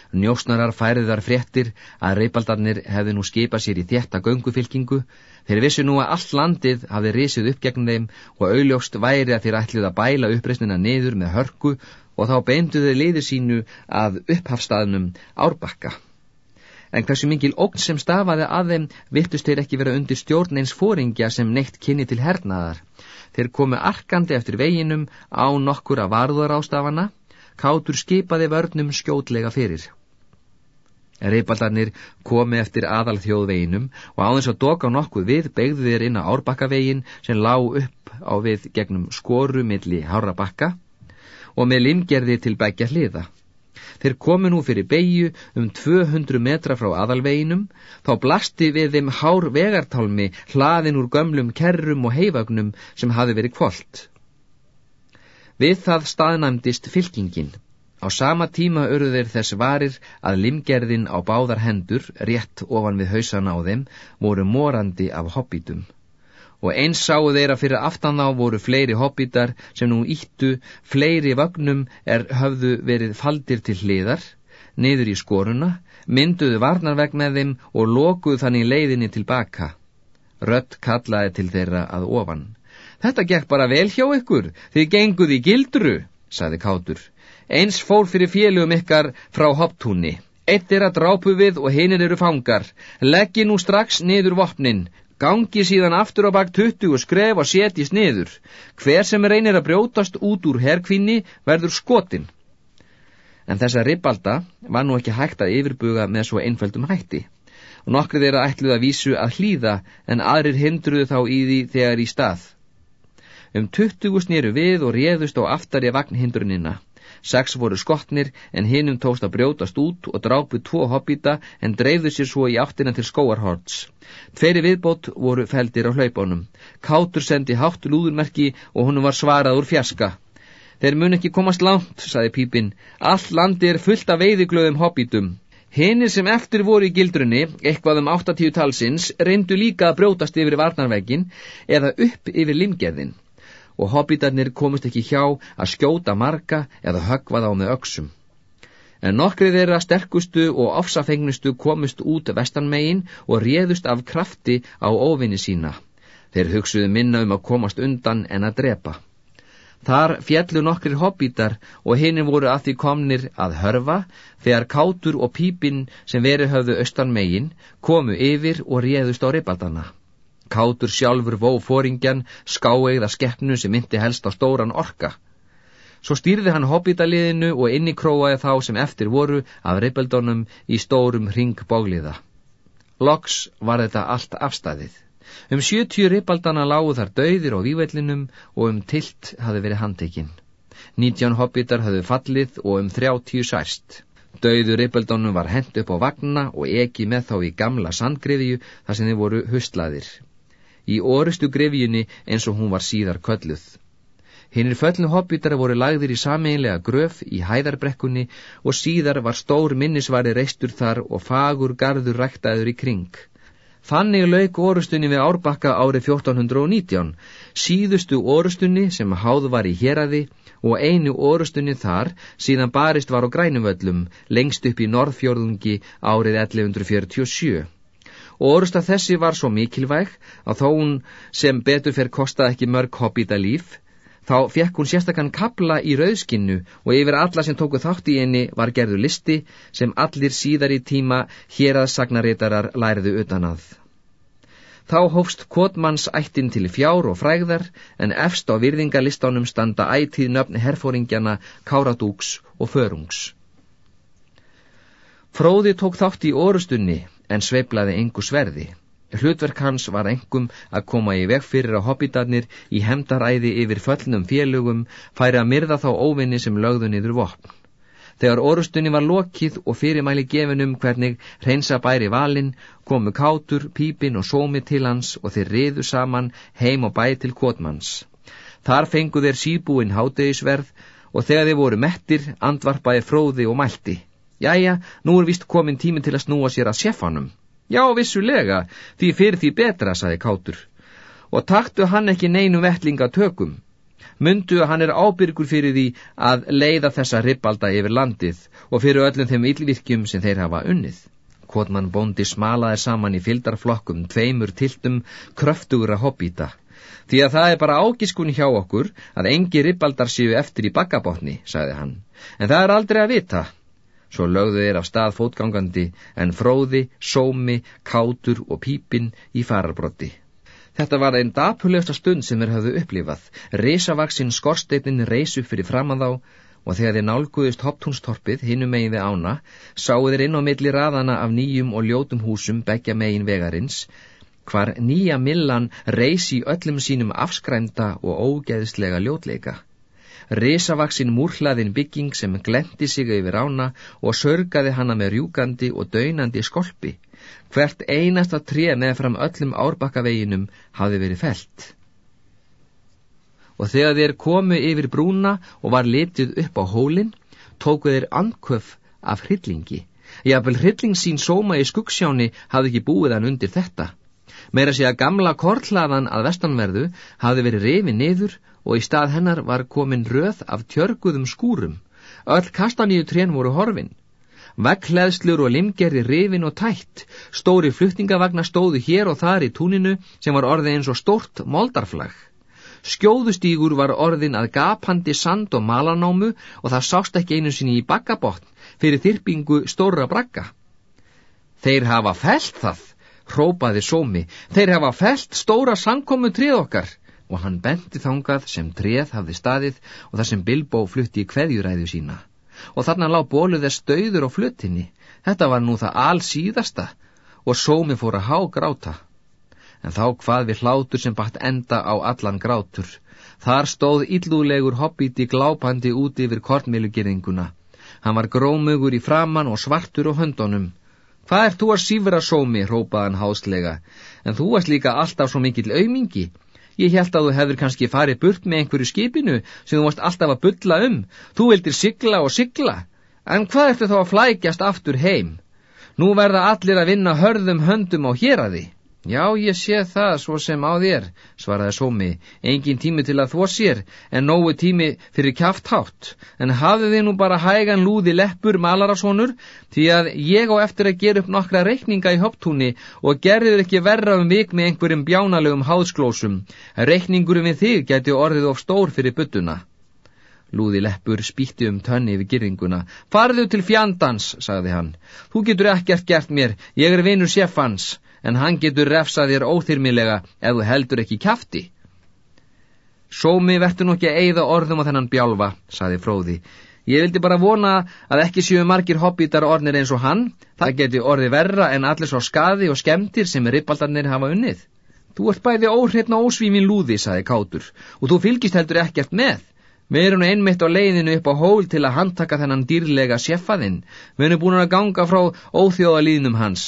Njósnarar færiðar fréttir að reybaldarnir hefði nú skipað sér í þétta göngufylkingu. Þeir vissu nú að allt landið hafði risið upp gegn þeim og auðljóst væri að þeir ætlið að bæla uppreysnina niður með hörku og þá beinduði liði sínu að upphafstaðnum árbakka. En hversu mingil ógn sem stafaði að þeim vittust þeir ekki vera undir stjórn eins fóringja sem neitt kynni til hernaðar. Þeir komu arkandi eftir veginum á nokkur að varður ástafana, kátur skipaði vörnum skjótlega fyrir. Reybaldarnir komi eftir aðal þjóðveginum og áðins að doka nokkuð við begðu þeir inn á árbakavegin sem lá upp á við gegnum skoru milli hárabakka og með limgerði til begja hliða. Þeir komi nú fyrir beigju um 200 metra frá aðalveginum, þá blasti við þeim hár vegartálmi hlaðin úr gömlum kerrum og heivagnum sem hafi verið kvöld. Við það staðnæmdist fylkingin. Á sama tíma urðu þeir þess varir að limgerðin á báðar hendur, rétt ofan við hausana á þeim, voru morandi af hobbitum. Og eins sáu þeir að fyrir aftan þá voru fleiri hobbitar sem nú íttu, fleiri vagnum er höfðu verið faldir til hliðar, niður í skoruna, mynduðu varnarvegg með þeim og lokuðu þannig leiðinni tilbaka. Rött kallaði til þeirra að ofan. Þetta gekk bara vel hjá ykkur, þið genguð í gildru, saði Kátur. Eins fór fyrir félugum ykkar frá hopptúni. Eitt er að drápu við og hinir eru fangar. Leggi nú strax niður vopnin. Gangi síðan aftur á bak 20 og skref og setjist niður. Hver sem reynir að brjótast út úr herkvinni verður skotin. En þessa ribalda var nú ekki hægt að yfirbuga með svo einföldum hætti. Og nokkrið er að ætluð að vísu að hlýða en aðrir hindruðu þá í því þegar í stað. Um 20 snýru við og réðust á aftari vagnhindrunina. Sex voru skotnir en hinnum tóst að brjótast út og drápu tvo hobbita en dreifðu sér svo í áttina til skóarhorts. Tveri viðbót voru feldir á hlaupánum. Kátur sendi hátt lúðurmerki og honum var svarað úr fjaska. Þeir mun ekki komast langt, saði Pípinn. All landi er fullt af veiðiglöðum hobbitum. Hinnir sem eftir voru í gildrunni, eitthvað um 80 talsins, reyndu líka að brjótast yfir varnarvegin eða upp yfir limgerðin og hobbitarnir komist ekki hjá að skjóta marga eða högva þá með öksum. En nokkrið þeirra sterkustu og ofsafengnustu komist út vestanmegin og réðust af krafti á óvinni sína. Þeir hugsuðu minna um að komast undan en að drepa. Þar fjallu nokkrir hobbítar og hinni voru að því komnir að hörfa þegar kátur og pípin sem verið höfðu austan megin komu yfir og réðust á ribaldana. Kátur sjálfur vó fóringjan skáegða skeppnu sem myndi helst á stóran orka. Svo stýrði hann hobbítaliðinu og inni króaði þá sem eftir voru af ribeldunum í stórum ringbógliða. Loks var þetta allt afstæðið. Um sjötjú ribaldana lágu þar dauðir á vývellinum og um tilt hafi verið handekinn. Nítján hobbitar hafi fallið og um þrjátjú særst. Dauður ribaldunum var hent upp á vagna og ekki með þá í gamla sandgriðju þar sem þið voru hustlaðir. Í orustu grefjunni eins og hún var síðar kölluð. Hinnir föllnu hobbitara voru lagðir í sameinlega gröf í hæðarbrekkunni og síðar var stór minnisvari reistur þar og fagur gardur ræktaður í kring. Þannig lauk orustunni við Árbakka árið 1419, síðustu orustunni sem háð var í héradi og einu orustunni þar síðan barist var á grænumvöllum lengst upp í Norðfjörðungi árið 1147. Og orusta þessi var svo mikilvæg að þó hún sem betur fer kosta ekki mörg hobbita líf, Þá fekk hún sérstakann kabla í rauðskinnu og yfir alla sem tóku þátt í henni var gerðu listi sem allir síðar í tíma hér að sagnaritarar læriðu utan að. Þá hófst Kotmanns ættin til fjár og frægðar en efst á virðingalistanum standa ætið nöfn herfóringjana Káradúks og Förungs. Fróði tók þátt í orustunni en sveiplaði engu sverði. Hlutverk hans var engum að koma í veg fyrir að hobbitarnir í hemdaræði yfir föllnum félögum færi að myrða þá óvinni sem lögðu niður vopn. Þegar orustunni var lokið og fyrirmæli gefinum hvernig reynsa bæri valin, komu kátur, pípin og sómi til hans og þeir riðu saman heim og bæ til kvotmanns. Þar fengu þeir síbúin hátegisverð og þegar þeir voru mettir, andvarpaði fróði og mælti. Jæja, nú er vist komin tími til að snúa sér að sjefanum. Já, vissulega, því fyrir því betra, saði Kátur. Og taktu hann ekki neinu vettlinga tökum. Mundu að hann er ábyrgur fyrir því að leiða þessa ribalda yfir landið og fyrir öllum þeim yllvirkjum sem þeir hafa unnið. Kvotmann bóndi smalaði saman í fyldarflokkum tveimur tiltum kröftugra hobbíta. Því að það er bara ágiskun hjá okkur að engi ribaldar séu eftir í bakkabotni, sagði hann. En það er aldrei að vita. Svo lögðu þeir af stað fótgangandi en fróði, sómi, kátur og pípin í fararbrotti. Þetta var einn dapulegsta stund sem þeir hafðu upplifað. Reysavaksinn skorsteinin reys upp fyrir framann þá og þegar þeir nálguðist hopptúnstorpið hinnum megin við ána, sáu þeir inn á milli raðana af nýjum og ljótum húsum begja megin vegarins, hvar nýja millan reys í öllum sínum afskrænda og ógeðslega ljótleika risavaksinn múrhlaðin bygging sem glendi sig yfir ána og sörgaði hana með rjúkandi og döinandi skolpi. Hvert einasta tré með fram öllum árbakkaveginum hafi verið felt. Og þegar þeir komu yfir brúna og var litið upp á hólinn, tóku þeir andköf af hryllingi. Jáfnvel hrylling sín sóma í skuggsjáni hafði ekki búið hann undir þetta. Meira sé að gamla kortlaðan að vestanverðu hafði verið reyfi niður og í stað hennar var komin röð af tjörguðum skúrum. Öll kastaníu trén voru horfin. Vekkleðslur og limgerri rifin og tætt, stóri fluttingavagnar stóðu hér og þar í túninu sem var orðið eins og stórt moldarflag. Skjóðustígur var orðin að gapandi sand og malanámu og það sást ekki einu sinni í bakkabotn fyrir þyrpingu stóra brakka. Þeir hafa felt það, hrópaði sómi, þeir hafa felt stóra sankomu trið okkar og hann benti þangað sem treð hafði staðið og þar sem Bilbo flutti í kveðjuræðu sína. Og þarna lág bóluð þess döður á fluttinni. Þetta var nú það all síðasta og sómi fór að há gráta. En þá hvað við hlátur sem bætt enda á allan grátur. Þar stóð illúlegur hobbíti glápandi út yfir kortmilugiringuna. Hann var grómugur í framann og svartur á höndunum. Hvað er þú að sífra sómi, rópaðan háslega, en þú varst líka alltaf svo mikill aumingi. Ég held að þú hefur kannski farið burt með einhverju skipinu sem þú mást alltaf að bylla um. Þú vildir sigla og sigla. En hvað ertu þá að flækjast aftur heim? Nú verða allir að vinna hörðum höndum á hér að því. Já, ég sé það svo sem á þér, svaraði Sómi, engin tími til að þvó sér, en nógu tími fyrir kjáft hátt, en hafðu þið nú bara hægan lúði leppur malarasónur, því að ég á eftir að gera upp nokkra reikninga í höptúni og gerður ekki verra um vik með einhverjum bjánalegum háðsklósum, reikningurum við þig geti orðið of stór fyrir byttuna. Lúði leppur spýtti um tönni yfir girringuna. Farðu til fjandans, sagði hann. Þú getur ekkert gert mér, ég er vinur seffans en hann getur refsað þér óþyrmilega ef þú heldur ekki kæfti. Sómi verður nú ekki að eigða orðum á þennan bjálfa, saði fróði. Ég vildi bara vona að ekki séu margir hobbitar ornir eins og hann, það geti orði verra en allir svo skaði og skemtir sem rippaldarnir hafa unnið. Þú ert bæði óhreitna ósvímin lúði, saði Kátur, og þú fylgist heldur ekkert með. Við erum einmitt á leiðinu upp á hól til að handtaka þennan dýrlega sjefaðinn. Við erum búin að ganga frá óþjóðalíðnum hans.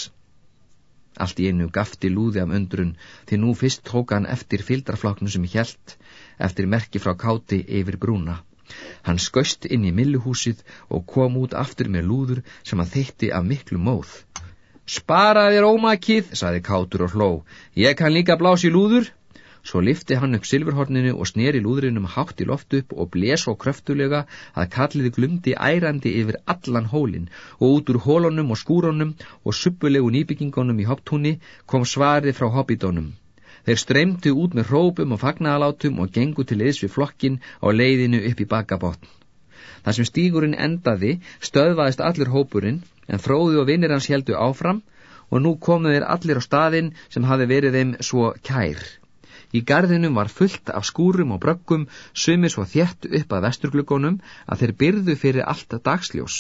Allt í einu gafti lúði af undrun því nú fyrst tók hann eftir fildrafláknu sem hjælt eftir merki frá káti yfir brúna. Hann skauðst inn í milluhúsið og kom út aftur með lúður sem hann þeitti af miklu móð. Sparaðir ómakið, saði kátur og hló. Ég kann líka blási lúður. Svo lifti hann upp silfurhorninu og sneri lúðrinum hátt í loft upp og bles svo kröftulega að kalliði glumdi ærandi yfir allan hólinn og út úr hólunum og skúrunum og suppulegu nýbyggingunum í hopptúni kom svarið frá hobbidónum. Þeir streymtu út með hrópum og fagnalátum og gengu til eðs við flokkin á leiðinu upp í bakabotn. Það sem stígurinn endaði stöðvaðist allir hópurinn en fróði og vinnir hans heldu áfram og nú komu þeir allir á staðinn sem hafi verið þeim svo kær. Í gardinum var fullt af skúrum og bröggum, sumir svo þjætt upp að vesturgluggunum að þeir byrðu fyrir allt dagsljós.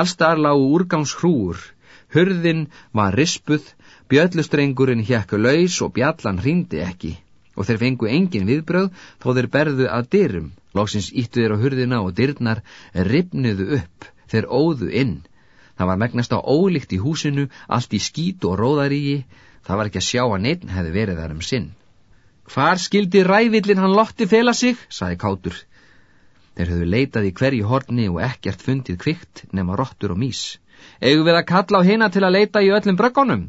Allstar lágu úrgangshrúur, hurðin var rispuð, bjöllustrengurinn hjekku laus og bjallan hrýndi ekki og þeir fengu engin viðbröð þó þeir berðu að dyrum. Lóksins íttu þeir á hurðina og dyrnar ripnuðu upp, þeir óðu inn. Það var megnast á ólíkt í húsinu, allt í skít og róðarígi, það var ekki að sjá að neitt hefði verið þar um sinn. Hvar skildi rævillin hann lotti fela sig, saði Kátur. Þeir höfðu leitað í hverju horni og ekkert fundið kvikt nema rottur og mís. Egu við að kalla á hina til að leita í öllum bröggunum?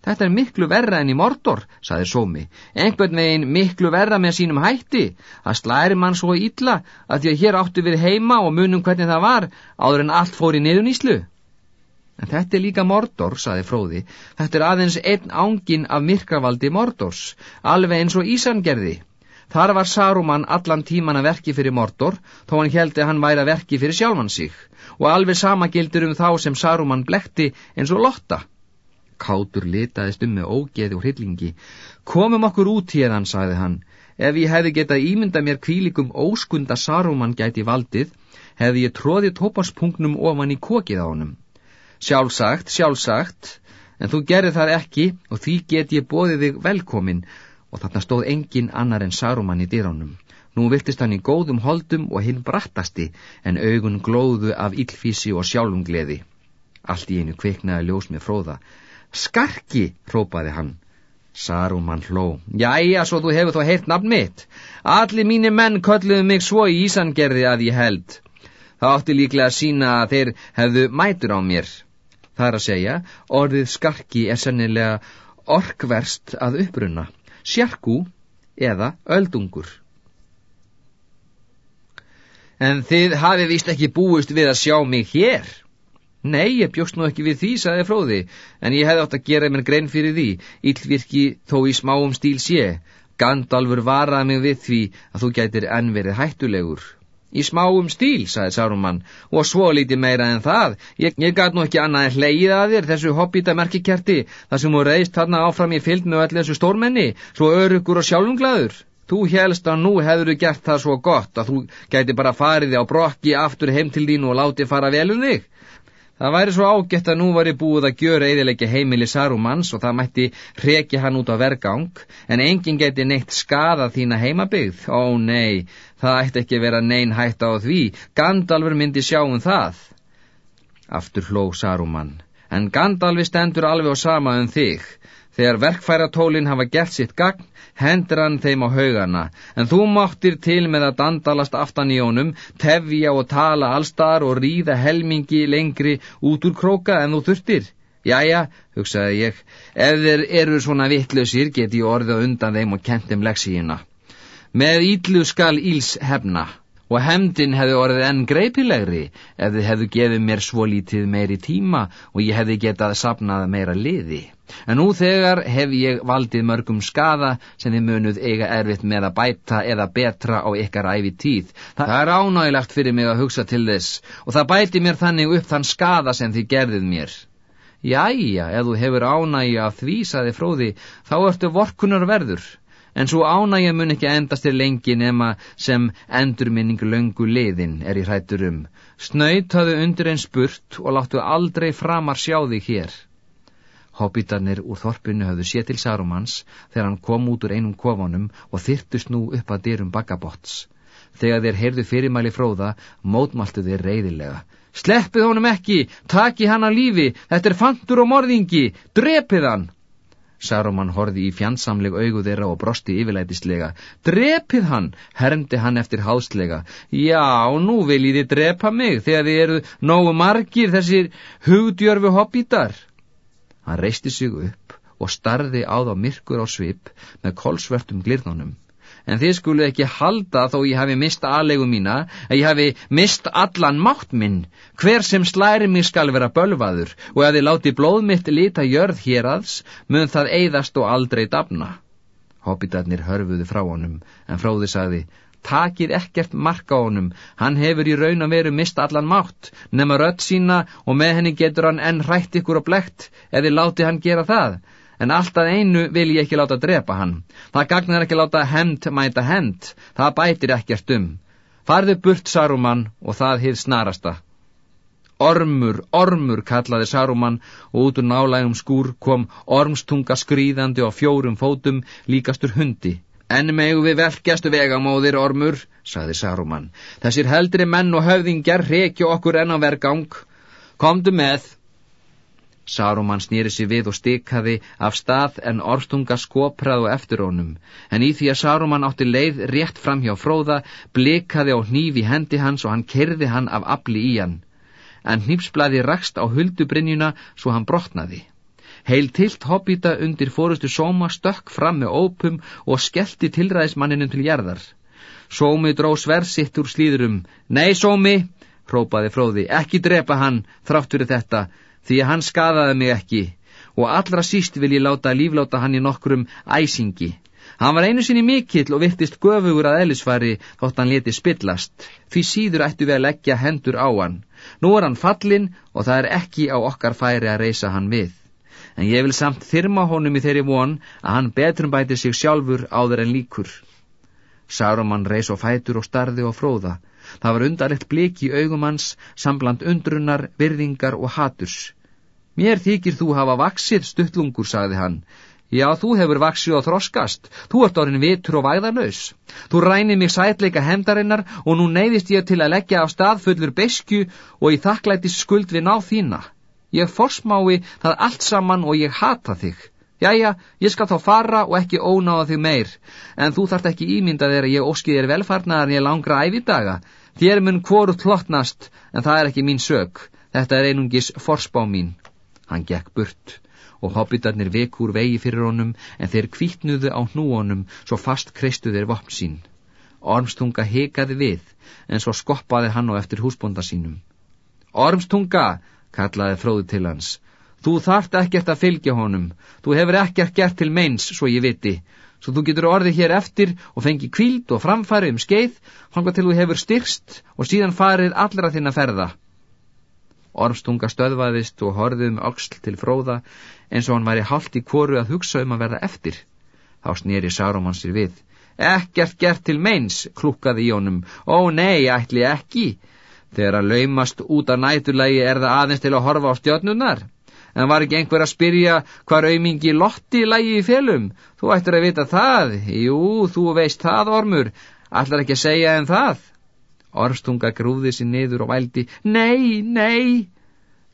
Þetta er miklu verra enn í mordor, saði Sómi. Einhvern veginn miklu verra með sínum hætti. Það slæri mann svo ítla að því að hér áttu við heima og munum hvernig það var áður en allt fór í niðuníslu. En þetta er líka Mordor, saði Fróði. Þetta er aðeins einn ángin af myrkravaldi Mordors, alveg eins og Ísan gerði. Þar var Saruman allan tíman að verki fyrir Mordor, þó hann heldi að hann væri að verki fyrir sjálfan sig, og alveg sama gildur um þá sem Saruman blekti eins og Lotta. Kátur litaðist um með ógeði og hryllingi. Komum okkur út hérðan, sagði hann. Ef ég hefði getað ímynda mér kvílikum óskunda Saruman gæti valdið, hefði ég tróðið tóparspunknum ofan í kokið á honum. Sjálfsagt, sjálfsagt, en þú gerir það ekki og því get ég bóðið þig velkomin og þarna stóð engin annar en Saruman í dýránum. Nú viltist hann í góðum holdum og hinn brattasti en augun glóðu af illfísi og sjálfungleði. Allt í einu kveiknaði ljós með fróða. Skarki, rópaði hann. Saruman hló. Jæja, svo þú hefur þó heilt nafn mitt. Allir mínir menn kölluðu mig svo í Ísangerði að ég held. Það átti líklega að sína að þeir hefðu mætur á mér. Það er að segja, orðið skarki er sennilega orkverst að upprunna, sjarku eða öldungur. En þið hafi vist ekki búist við að sjá mig hér. Nei, ég bjóst nú ekki við því, saði Fróði, en ég hefði átt að gera mér grein fyrir því, yllvirki þó í smáum stíl sé. Gandalfur varaði mig við því að þú gætir enn verið hættulegur. Í smáum stíl, sagði Sárumann, og svo lítið meira en það. Ég, ég gæt nú ekki annað en hleyið að þér, þessu hobbita merkikerti, þar sem þú reist þarna áfram í fylg með öllu þessu stórmenni, svo örugur og sjálfunglaður. Þú helst að nú hefur þú gert það svo gott að þú gæti bara farið á brokki aftur heim til þín og látið fara vel um þig. Það væri svo ágætt að nú var ég búið að gjöra eðilegja heimili Sarumans og það mætti rekja hann út á vergang, en enginn geti neitt skada þína heimabygð. Ó nei, það ætti ekki vera nein hætt á því, Gandalfur myndi sjá um það. Aftur hló Saruman, en Gandalfi stendur alveg á sama um þig. Þegar verkfæratólinn hafa gert sitt gagn, hendur hann þeim á haugana, en þú máttir til með að dandalast aftan í honum, tefja og tala allstar og ríða helmingi lengri út úr króka en þú þurftir. Jæja, hugsaði ég, ef þeir eru svona vittlausir get ég orðið undan þeim og kent þeim leksíina. Með íllu skal íls hefna og hemdin hefði orðið enn greipilegri ef þið hefðu gefið mér svo lítið meiri tíma og ég hefði getað sapnað meira liði. En nú þegar hef ég valdið mörgum skada sem þið munuð eiga erfitt með að bæta eða betra á ykkar æfi tíð. Það er ánægilegt fyrir mig að hugsa til þess og það bæti mér þannig upp þann skada sem þið gerðið mér. Jæja, ef þú hefur ánægi af því, saði fróði, þá ertu vorkunar verður en svo ánægja mun ekki endast til lengi nema sem endurminning löngu liðin er í hrættur um. Snöytaðu undir einn spurt og láttu aldrei framar sjá þig hér. Hobbitarnir úr þorpinu höfðu sé til Sarumans þegar hann kom út úr einum kofanum og þyrtust nú upp að dyrum bakkabotts. Þegar þeir heyrðu fyrirmæli fróða, mótmáltu þeir reyðilega. Sleppið honum ekki, taki hann að lífi, þetta er fantur og morðingi, drepið hann! Saruman horfi í fjandsamleg augu þeirra og brosti yfirlætislega. Drepið hann, hermdi hann eftir háslega. Já, nú viljið þið drepa mig þegar þið eru nógu margir þessir hugdjörfu hobbítar. Hann reisti sig upp og starði á þá myrkur á svip með kolsvörtum glirnunum en þið skulu ekki halda þó ég hafi mist aðlegu mína, að ég hafi mist allan mátt minn, hver sem slæri mér skal vera bölvaður, og að þið láti blóð mitt lita jörð hér aðs, mun það eigðast og aldrei dafna. Hobbitarnir hörfuðu frá honum, en fróði sagði, takið ekkert marka honum, hann hefur í raun að veru mist allan mátt, nema rött sína og með henni getur hann enn hrætt ykkur og blekt, eða láti hann gera það, en alltaf einu vil ég ekki láta drepa hann. Það gagnar ekki láta hend mæta hend, það bætir ekkert um. Farðu burt Saruman og það hið snarasta. Ormur, ormur, kallaði Saruman og út úr nálægum skúr kom ormstunga skrýðandi á fjórum fótum líkastur hundi. En megu við velkjastu vegamóðir, ormur, saði Saruman. Þessir heldri menn og höfðingjar reykja okkur enn á vergang. Komdu með, Saruman snýri sér við og stikaði af stað en orðstunga skopraði og eftir honum, en í því að Saruman átti leið rétt fram hjá fróða, blikaði á hnífi hendi hans og hann kerði hann af afli í hann. En hnípsblæði rakst á huldubrinjuna svo hann brotnaði. Heil tilt hobbita undir fórustu sóma stökk fram með ópum og skellti tilræðismanninum til gerðar. Sómi dró sversitt úr slíðurum. Nei, Sómi, hrópaði fróði, ekki drepa hann, þrátt fyrir þetta, því að hann skadaði mig ekki og allra síst vil ég láta lífláta hann í nokkrum æsingi. Hann var einu sinni mikill og virtist göfugur að eðlisfari þótt hann leti spillast, því síður ættu við að leggja hendur á hann. Nú er hann fallin og það er ekki á okkar færi að reysa hann við. En ég vil samt þyrma honum í þeirri von að hann betrum bæti sig sjálfur áður en líkur. Sárumann reys og fætur og starði og fróða. Það var undarlegt blik í augum hans, sambland undrunar, virðingar og haturs. Mér þykir þú hafa vaksið stuttlungur, sagði hann. Já, þú hefur vaksið og þroskast. Þú ert orðin vitur og væðarlaus. Þú rænið mig sætleika hendarinnar og nú neyðist ég til að leggja á stað fullur besku og í þakklætis skuld við ná þína. Ég forsmái það allt saman og ég hata þig. Jæja, ég skal þá fara og ekki ónáða þig meir, en þú þart ekki ímynda þegar ég óskið þér velfarnar en ég langra ævidaga. Þér mun hvoru tlottnast, en það er ekki mín sög. Þetta er einungis forspá mín. Hann gekk burt og hobbitarnir vekur vegi fyrir honum en þeir kvítnuðu á hnúonum svo fast kreistu þeir vopn sín. Ormstunga hekaði við en svo skoppaði hann á eftir húsbonda sínum. Ormstunga, kallaði fróði til hans. Þú þart ekkert að fylgja honum. Þú hefur ekkert gert til meins, svo ég viti. Svo þú getur orðið hér eftir og fengið kvíld og framfæri um skeið, hanga til þú hefur styrst og síðan farið allra þinn að ferða. Ormstunga stöðvaðist og horfið um auksl til fróða eins og hann væri haldt í kóru að hugsa um að verða eftir. Þá snýri Sárumann sér við. Ekkert gert til meins, klúkaði í honum. Ó nei, ætli ekki. Þegar að laumast út af næturlægi er það aðeins til að horfa á stjórnunar en var ekki einhver að spyrja hvað raumingi lotti lægi í félum? Þú ættir að vita það. Jú, þú veist það, Ormur. Allar ekki að segja en það. Ormstunga grúði sér niður og vældi. Nei, nei.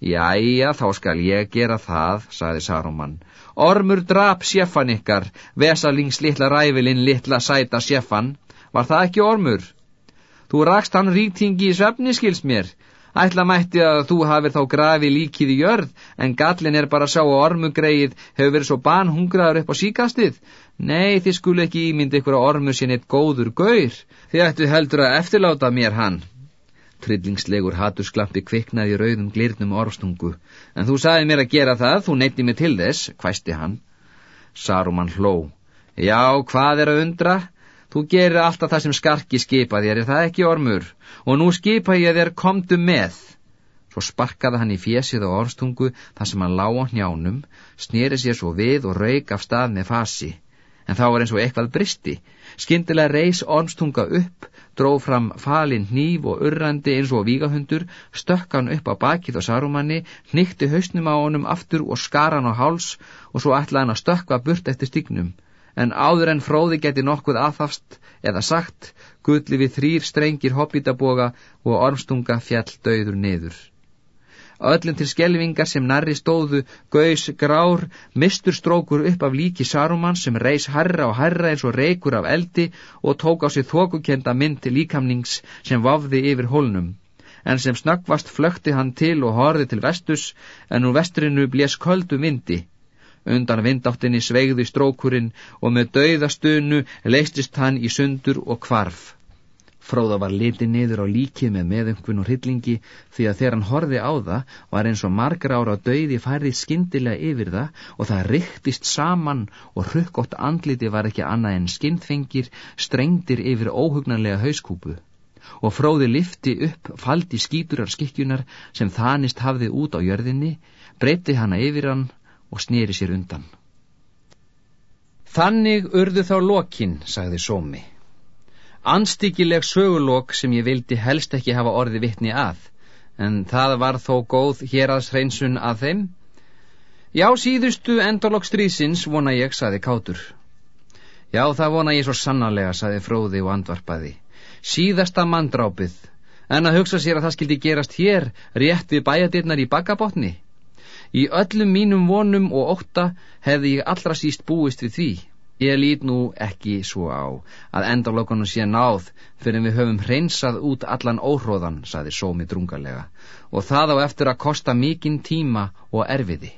Jæja, þá skal ég gera það, saði Saruman. Ormur drap sjeffan ykkar, vesalings litla ræfilinn litla sæta sjeffan. Var það ekki ormur? Þú rakst hann ríktingi í svefni, skils mér. Ætla mætti að þú hafið þá grafi líkið í jörð, en gallin er bara að sjá að ormugreið hefur verið svo banhungraður upp á síkastið. Nei, þið skulu ekki ímyndi ykkur að ormur sín eitt góður gaur, þið ættu heldur að eftirláta mér hann. Trillingslegur hatusklampi kviknaði rauðum glirnum orfstungu, en þú saði mér að gera það, þú neytti mig til þess, hvæsti hann. Saruman hló. Já, hvað er að undra? Þú gerir alltaf það sem skarki skipa þér, er það ekki ormur? Og nú skipa ég þér komdu með. Svo sparkaði hann í fjesið á ormstungu þar sem hann lá á njánum, snýri sér svo við og rauk af stað með fasi. En þá var eins og eitthvað bristi. Skyndilega reys ormstunga upp, dróð fram falin hníf og urrandi eins og vígahundur, stökk hann upp á bakið á sarumanni, hnykkti hausnum á honum aftur og skar hann á háls og svo ætlaði hann að stökka burt eftir stignum en áður en fróði geti nokkuð aðfast eða sagt, gulli við þrýr strengir hobbítaboga og ormstunga fjall döður niður. Öllum til skelvingar sem narri stóðu, gauðs, grár, mistur strókur upp af líki Saruman sem reys herra og herra eins og reykur af eldi og tók á sig þokukenda mynd líkamnings sem vafði yfir hólnum. En sem snöggvast flökti hann til og horði til vestus, en úr vestrinu blés köldu vindi. Undan vindáttinni sveigði strókurinn og með dauðastunu leistist hann í sundur og kvarf. Fróða var litið niður á líkið með meðumkvinn og hryllingi því að þegar hann horfi á það var eins og margra ára dauði færið skindilega yfir það og það ryktist saman og rukkótt andliti var ekki annað en skindfengir strengdir yfir óhugnarlega hauskúpu. Og fróði lifti upp faldi skíturar skikkjunar sem þanist hafði út á jörðinni, breyti hana yfir hann og snýri sér undan. Þannig urðu þá lokin, sagði Sómi. Anstíkileg sögulok sem ég vildi helst ekki hafa orði vittni að, en það var þó góð hér aðs hreinsun að þeim. Já, síðustu endalokk strísins vona ég, sagði Kátur. Já, það vona ég svo sannarlega, sagði Fróði og andvarpaði. Síðasta mandrápið, en að hugsa sér að það skildi gerast hér, rétt við bæjadirnar í bakkabotni. Í öllum mínum vonum og ótta hefði ég allra síst búist við því. Ég lít nú ekki svo á að endarlokunum sé náð fyrir við höfum hreinsað út allan óhróðan, saði Sómi drungarlega, og það á eftir að kosta mikinn tíma og erfiði.